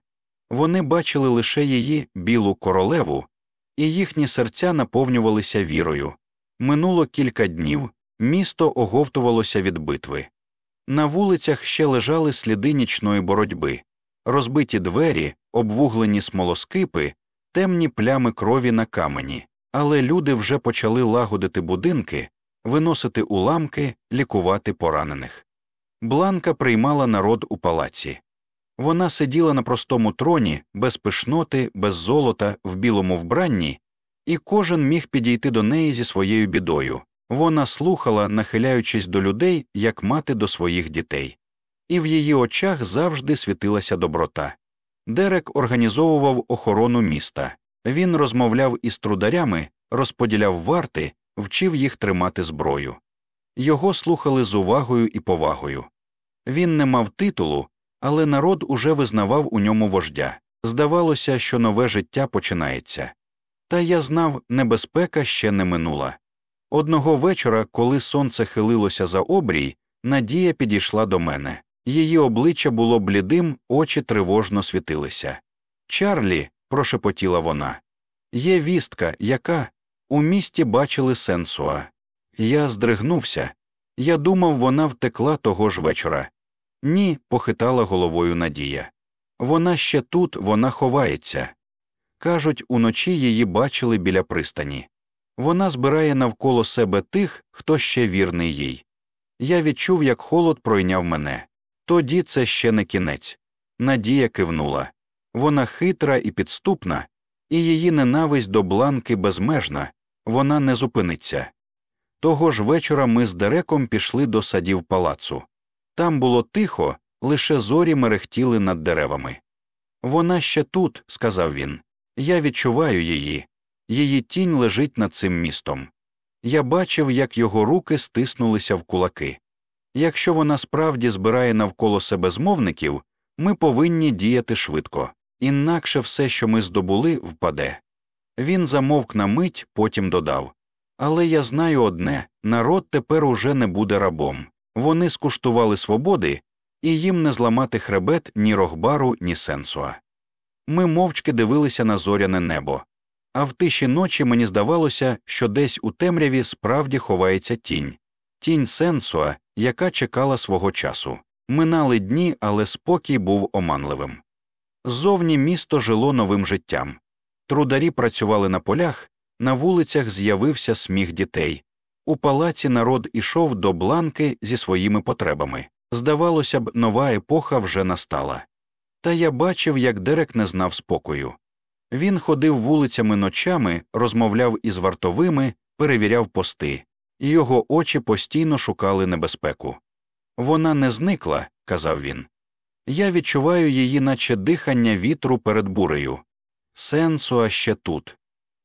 A: Вони бачили лише її білу королеву, і їхні серця наповнювалися вірою. Минуло кілька днів, місто оговтувалося від битви. На вулицях ще лежали сліди нічної боротьби, розбиті двері, обвуглені смолоскипи, темні плями крові на камені, але люди вже почали лагодити будинки, виносити уламки, лікувати поранених. Бланка приймала народ у палаці. Вона сиділа на простому троні, без пишноти, без золота, в білому вбранні, і кожен міг підійти до неї зі своєю бідою. Вона слухала, нахиляючись до людей, як мати до своїх дітей, і в її очах завжди світилася доброта. Дерек організовував охорону міста. Він розмовляв із трударями, розподіляв варти, вчив їх тримати зброю. Його слухали з увагою і повагою. Він не мав титулу, але народ уже визнавав у ньому вождя. Здавалося, що нове життя починається. Та я знав, небезпека ще не минула. Одного вечора, коли сонце хилилося за обрій, Надія підійшла до мене. Її обличчя було блідим, очі тривожно світилися. Чарлі, прошепотіла вона, є вістка, яка у місті бачили сенсуа. Я здригнувся. Я думав, вона втекла того ж вечора. Ні, похитала головою Надія. Вона ще тут, вона ховається. Кажуть, уночі її бачили біля пристані. Вона збирає навколо себе тих, хто ще вірний їй. Я відчув, як холод пройняв мене. Тоді це ще не кінець. Надія кивнула. Вона хитра і підступна, і її ненависть до бланки безмежна, вона не зупиниться. Того ж вечора ми з Дереком пішли до садів палацу. Там було тихо, лише зорі мерехтіли над деревами. Вона ще тут, сказав він. Я відчуваю її. Її тінь лежить над цим містом. Я бачив, як його руки стиснулися в кулаки. Якщо вона справді збирає навколо себе змовників, ми повинні діяти швидко, інакше все, що ми здобули, впаде. Він замовк на мить, потім додав Але я знаю одне народ тепер уже не буде рабом. Вони скуштували свободи, і їм не зламати хребет ні рогбару, ні сенсуа. Ми мовчки дивилися на зоряне небо, а в тиші ночі мені здавалося, що десь у темряві справді ховається тінь, тінь сенсуа, яка чекала свого часу. Минали дні, але спокій був оманливим. Ззовні місто жило новим життям. Трударі працювали на полях, на вулицях з'явився сміх дітей. У палаці народ ішов до бланки зі своїми потребами. Здавалося б, нова епоха вже настала. Та я бачив, як Дерек не знав спокою. Він ходив вулицями ночами, розмовляв із вартовими, перевіряв пости, і його очі постійно шукали небезпеку. Вона не зникла, казав він. Я відчуваю її, наче дихання вітру перед бурею. Сенсуа ще тут.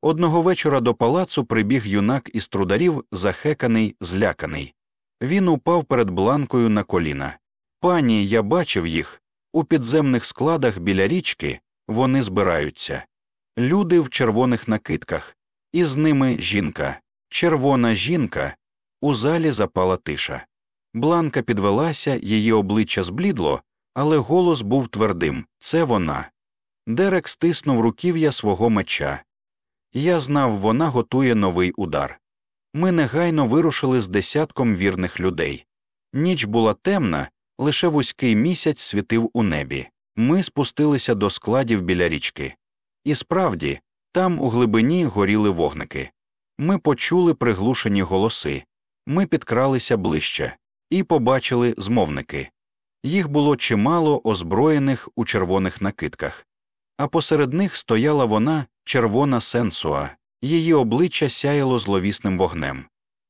A: Одного вечора до палацу прибіг юнак із трударів, захеканий, зляканий. Він упав перед бланкою на коліна. Пані, я бачив їх. У підземних складах біля річки вони збираються. Люди в червоних накидках, і з ними жінка, червона жінка. У залі запала тиша. Бланка підвелася, її обличчя зблідло, але голос був твердим це вона. Дерек стиснув руків'я свого меча. Я знав, вона готує новий удар. Ми негайно вирушили з десятком вірних людей. Ніч була темна, лише вузький місяць світив у небі. Ми спустилися до складів біля річки. І справді, там у глибині горіли вогники. Ми почули приглушені голоси, ми підкралися ближче і побачили змовники. Їх було чимало озброєних у червоних накидках, а посеред них стояла вона, червона сенсуа, її обличчя сяяло зловісним вогнем.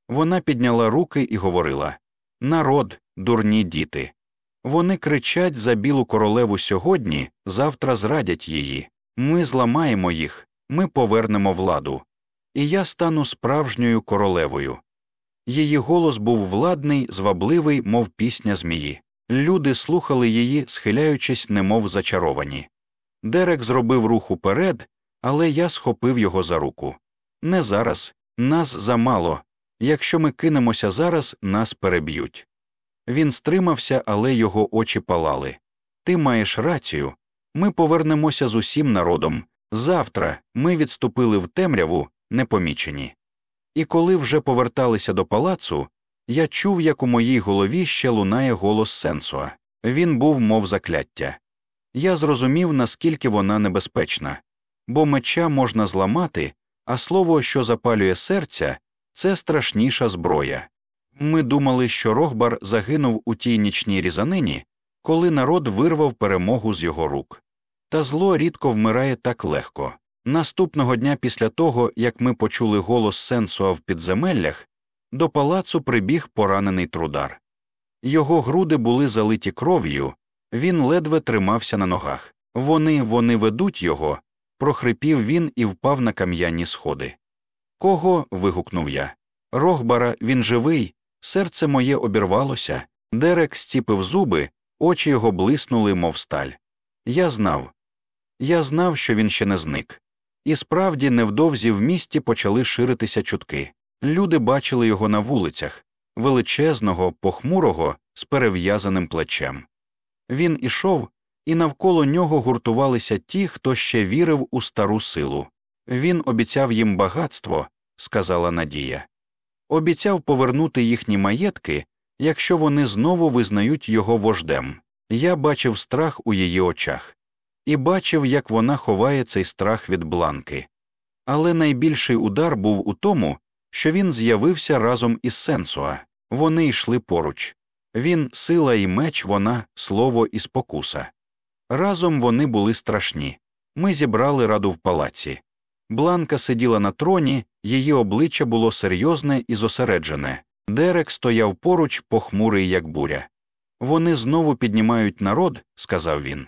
A: Вона підняла руки і говорила Народ, дурні діти. Вони кричать за білу королеву сьогодні, завтра зрадять її. Ми зламаємо їх, ми повернемо владу. І я стану справжньою королевою. Її голос був владний, звабливий, мов пісня змії. Люди слухали її, схиляючись, немов зачаровані. Дерек зробив рух уперед, але я схопив його за руку. Не зараз, нас замало. Якщо ми кинемося зараз, нас переб'ють. Він стримався, але його очі палали. Ти маєш рацію. Ми повернемося з усім народом. Завтра ми відступили в темряву, непомічені. І коли вже поверталися до палацу, я чув, як у моїй голові ще лунає голос Сенсуа. Він був, мов закляття. Я зрозумів, наскільки вона небезпечна, бо меча можна зламати, а слово, що запалює серця, це страшніша зброя. Ми думали, що Рохбар загинув у тій нічній різанині, коли народ вирвав перемогу з його рук. Та зло рідко вмирає так легко. Наступного дня після того, як ми почули голос Сенсуа в підземеллях, до палацу прибіг поранений трудар. Його груди були залиті кров'ю, він ледве тримався на ногах. Вони, вони ведуть його. прохрипів він і впав на кам'яні сходи. Кого? вигукнув я. Рохбара, він живий, серце моє обірвалося. Дерек стіпив зуби, очі його блиснули, мов сталь. Я знав. Я знав, що він ще не зник. І справді, невдовзі в місті почали ширитися чутки. Люди бачили його на вулицях, величезного, похмурого, з перев'язаним плечем. Він ішов, і навколо нього гуртувалися ті, хто ще вірив у стару силу. Він обіцяв їм багатство, сказала Надія. Обіцяв повернути їхні маєтки, якщо вони знову визнають його вождем. Я бачив страх у її очах і бачив, як вона ховає цей страх від бланки. Але найбільший удар був у тому, що він з'явився разом із Сенсуа. Вони йшли поруч. Він сила і меч, вона слово і спокуса. Разом вони були страшні. Ми зібрали раду в палаці. Бланка сиділа на троні, її обличчя було серйозне і зосереджене. Дерек стояв поруч, похмурий, як буря. Вони знову піднімають народ, сказав він.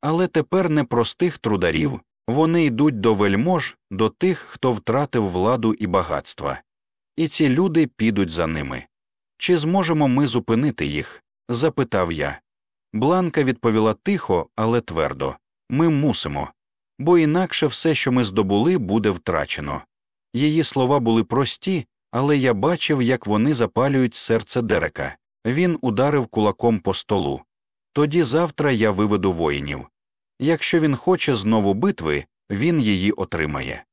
A: Але тепер не простих трударів, вони йдуть до вельмож, до тих, хто втратив владу і багатства. І ці люди підуть за ними. Чи зможемо ми зупинити їх? запитав я. Бланка відповіла тихо, але твердо ми мусимо, бо інакше все, що ми здобули, буде втрачено. Її слова були прості, але я бачив, як вони запалюють серце Дерека. Він ударив кулаком по столу. Тоді завтра я виведу воїнів. Якщо він хоче знову битви, він її отримає.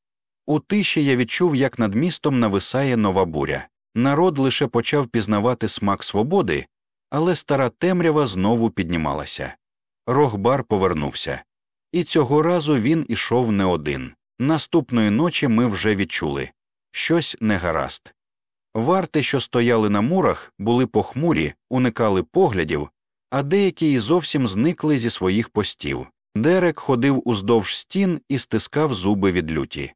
A: У тиші я відчув, як над містом нависає нова буря. Народ лише почав пізнавати смак свободи, але стара темрява знову піднімалася. Рохбар повернувся. І цього разу він ішов не один. Наступної ночі ми вже відчули щось негаразд. Варти, що стояли на мурах, були похмурі, уникали поглядів, а деякі й зовсім зникли зі своїх постів. Дерек ходив уздовж стін і стискав зуби від люті.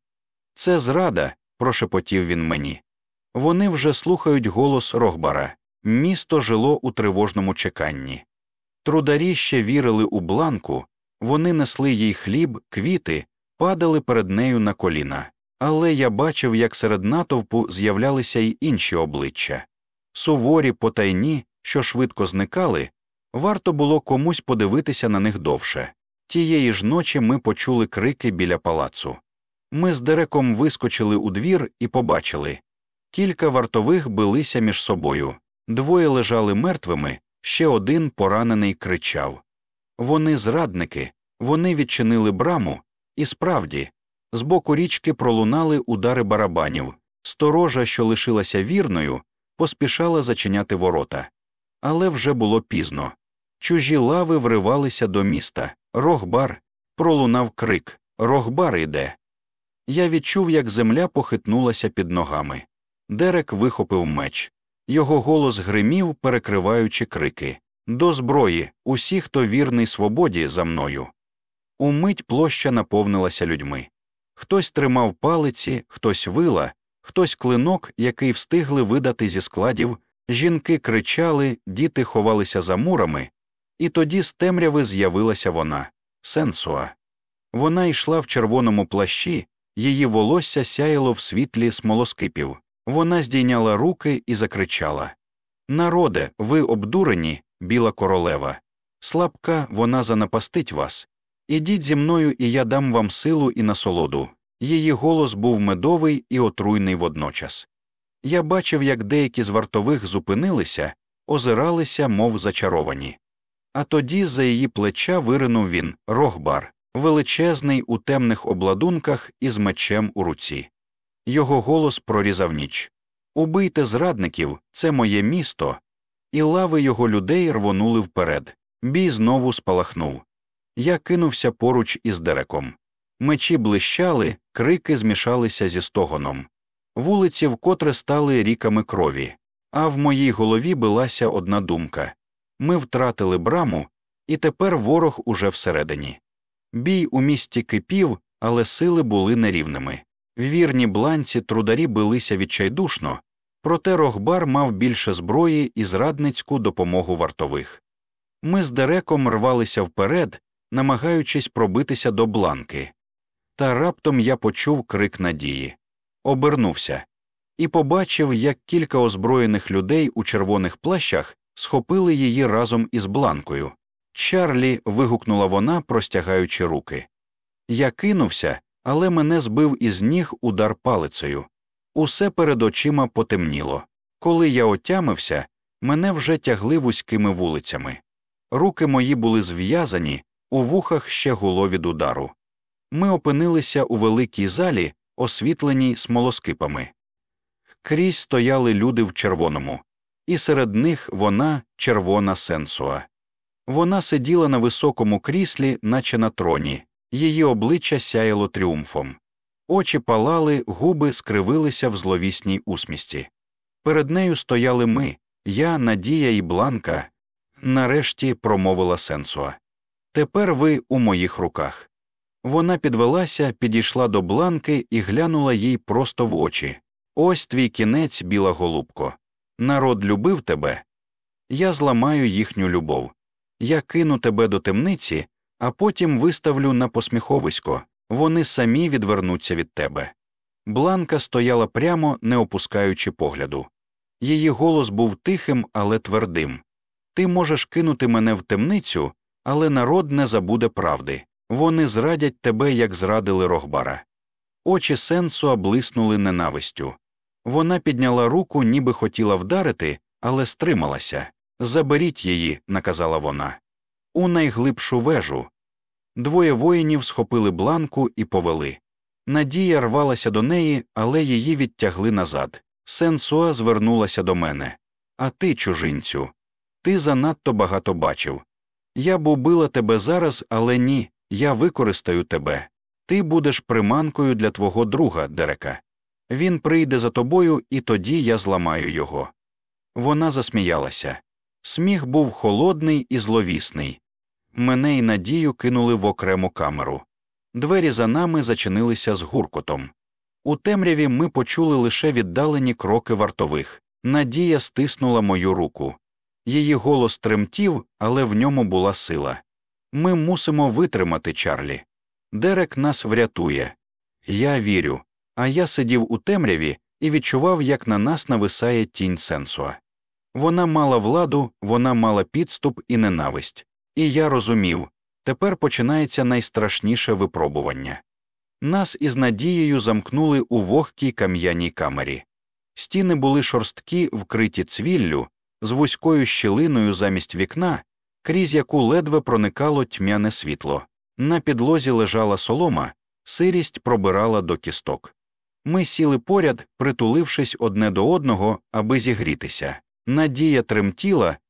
A: Це зрада, прошепотів він мені. Вони вже слухають голос Рохбара. Місто жило у тривожному чеканні. Трударі ще вірили у бланку, вони несли їй хліб, квіти, падали перед нею на коліна. Але я бачив, як серед натовпу з'являлися й інші обличчя суворі, потайні, що швидко зникали, варто було комусь подивитися на них довше. Тієї ж ночі ми почули крики біля палацу. Ми з Дереком вискочили у двір і побачили кілька вартових билися між собою, двоє лежали мертвими, ще один поранений кричав. Вони зрадники, Вони відчинили браму, і справді, з боку річки пролунали удари барабанів. Сторожа, що лишилася вірною, поспішала зачиняти ворота. Але вже було пізно. Чужі лави вривалися до міста. Рогбар пролунав крик Рогбар іде. Я відчув, як земля похитнулася під ногами. Дерек вихопив меч. Його голос гримів, перекриваючи крики До зброї, усі, хто вірний свободі за мною. Умить площа наповнилася людьми. Хтось тримав палиці, хтось вила, хтось клинок, який встигли видати зі складів, жінки кричали, діти ховалися за мурами, і тоді з темряви з'явилася вона сенсуа. Вона йшла в червоному плащі, її волосся сяяло в світлі смолоскипів. Вона здійняла руки і закричала Народе, ви обдурені, біла королева. Слабка вона занапастить вас. Ідіть зі мною, і я дам вам силу і насолоду. Її голос був медовий і отруйний водночас. Я бачив, як деякі з вартових зупинилися, озиралися, мов зачаровані. А тоді за її плеча виринув він рогбар, величезний у темних обладунках із мечем у руці. Його голос прорізав ніч Убийте зрадників, це моє місто, і лави його людей рвонули вперед. Бій знову спалахнув. Я кинувся поруч із дереком. Мечі блищали, крики змішалися зі стогоном. Вулиці вкотре стали ріками крові, а в моїй голові билася одна думка ми втратили браму, і тепер ворог уже всередині. Бій у місті кипів, але сили були нерівними. Вірні бланці трударі билися відчайдушно, проте Рохбар мав більше зброї і зрадницьку допомогу вартових. Ми з Дереком рвалися вперед, намагаючись пробитися до бланки. Та раптом я почув крик надії, обернувся і побачив, як кілька озброєних людей у червоних плащах схопили її разом із бланкою. Чарлі. вигукнула вона, простягаючи руки. Я кинувся, але мене збив із ніг удар палицею. Усе перед очима потемніло. Коли я отямився, мене вже тягли вузькими вулицями. Руки мої були зв'язані, у вухах ще гуло від удару. Ми опинилися у великій залі, освітленій смолоскипами. Крізь стояли люди в червоному, і серед них вона червона сенсуа. Вона сиділа на високому кріслі, наче на троні, її обличчя сяяло тріумфом. Очі палали, губи скривилися в зловісній усмісті. Перед нею стояли ми, я, Надія і Бланка. Нарешті промовила сенсуа. Тепер ви у моїх руках. Вона підвелася, підійшла до бланки і глянула їй просто в очі. Ось твій кінець, біла голубко. Народ любив тебе. Я зламаю їхню любов. Я кину тебе до темниці, а потім виставлю на посміховисько. Вони самі відвернуться від тебе. Бланка стояла прямо, не опускаючи погляду. Її голос був тихим, але твердим. Ти можеш кинути мене в темницю, але народ не забуде правди. Вони зрадять тебе, як зрадили Рохбара. Очі Сенсуа блиснули ненавистю. Вона підняла руку, ніби хотіла вдарити, але стрималася. Заберіть її, наказала вона. У найглибшу вежу. Двоє воїнів схопили бланку і повели. Надія рвалася до неї, але її відтягли назад. Сенсуа звернулася до мене. А ти, чужинцю, ти занадто багато бачив. Я б убила тебе зараз, але ні, я використаю тебе. Ти будеш приманкою для твого друга, Дерека. Він прийде за тобою, і тоді я зламаю його. Вона засміялася. Сміх був холодний і зловісний. Мене й надію кинули в окрему камеру. Двері за нами зачинилися з гуркотом. У темряві ми почули лише віддалені кроки вартових. Надія стиснула мою руку. Її голос тремтів, але в ньому була сила. Ми мусимо витримати Чарлі. Дерек нас врятує. Я вірю. А я сидів у темряві і відчував, як на нас нависає тінь сенсуа. Вона мала владу, вона мала підступ і ненависть. І я розумів тепер починається найстрашніше випробування. Нас із надією замкнули у вогкій кам'яній камері. Стіни були шорсткі, вкриті цвіллю, з вузькою щілиною замість вікна, крізь яку ледве проникало тьмяне світло. На підлозі лежала солома, сирість пробирала до кісток. Ми сіли поряд, притулившись одне до одного, аби зігрітися. Надія тремтіла,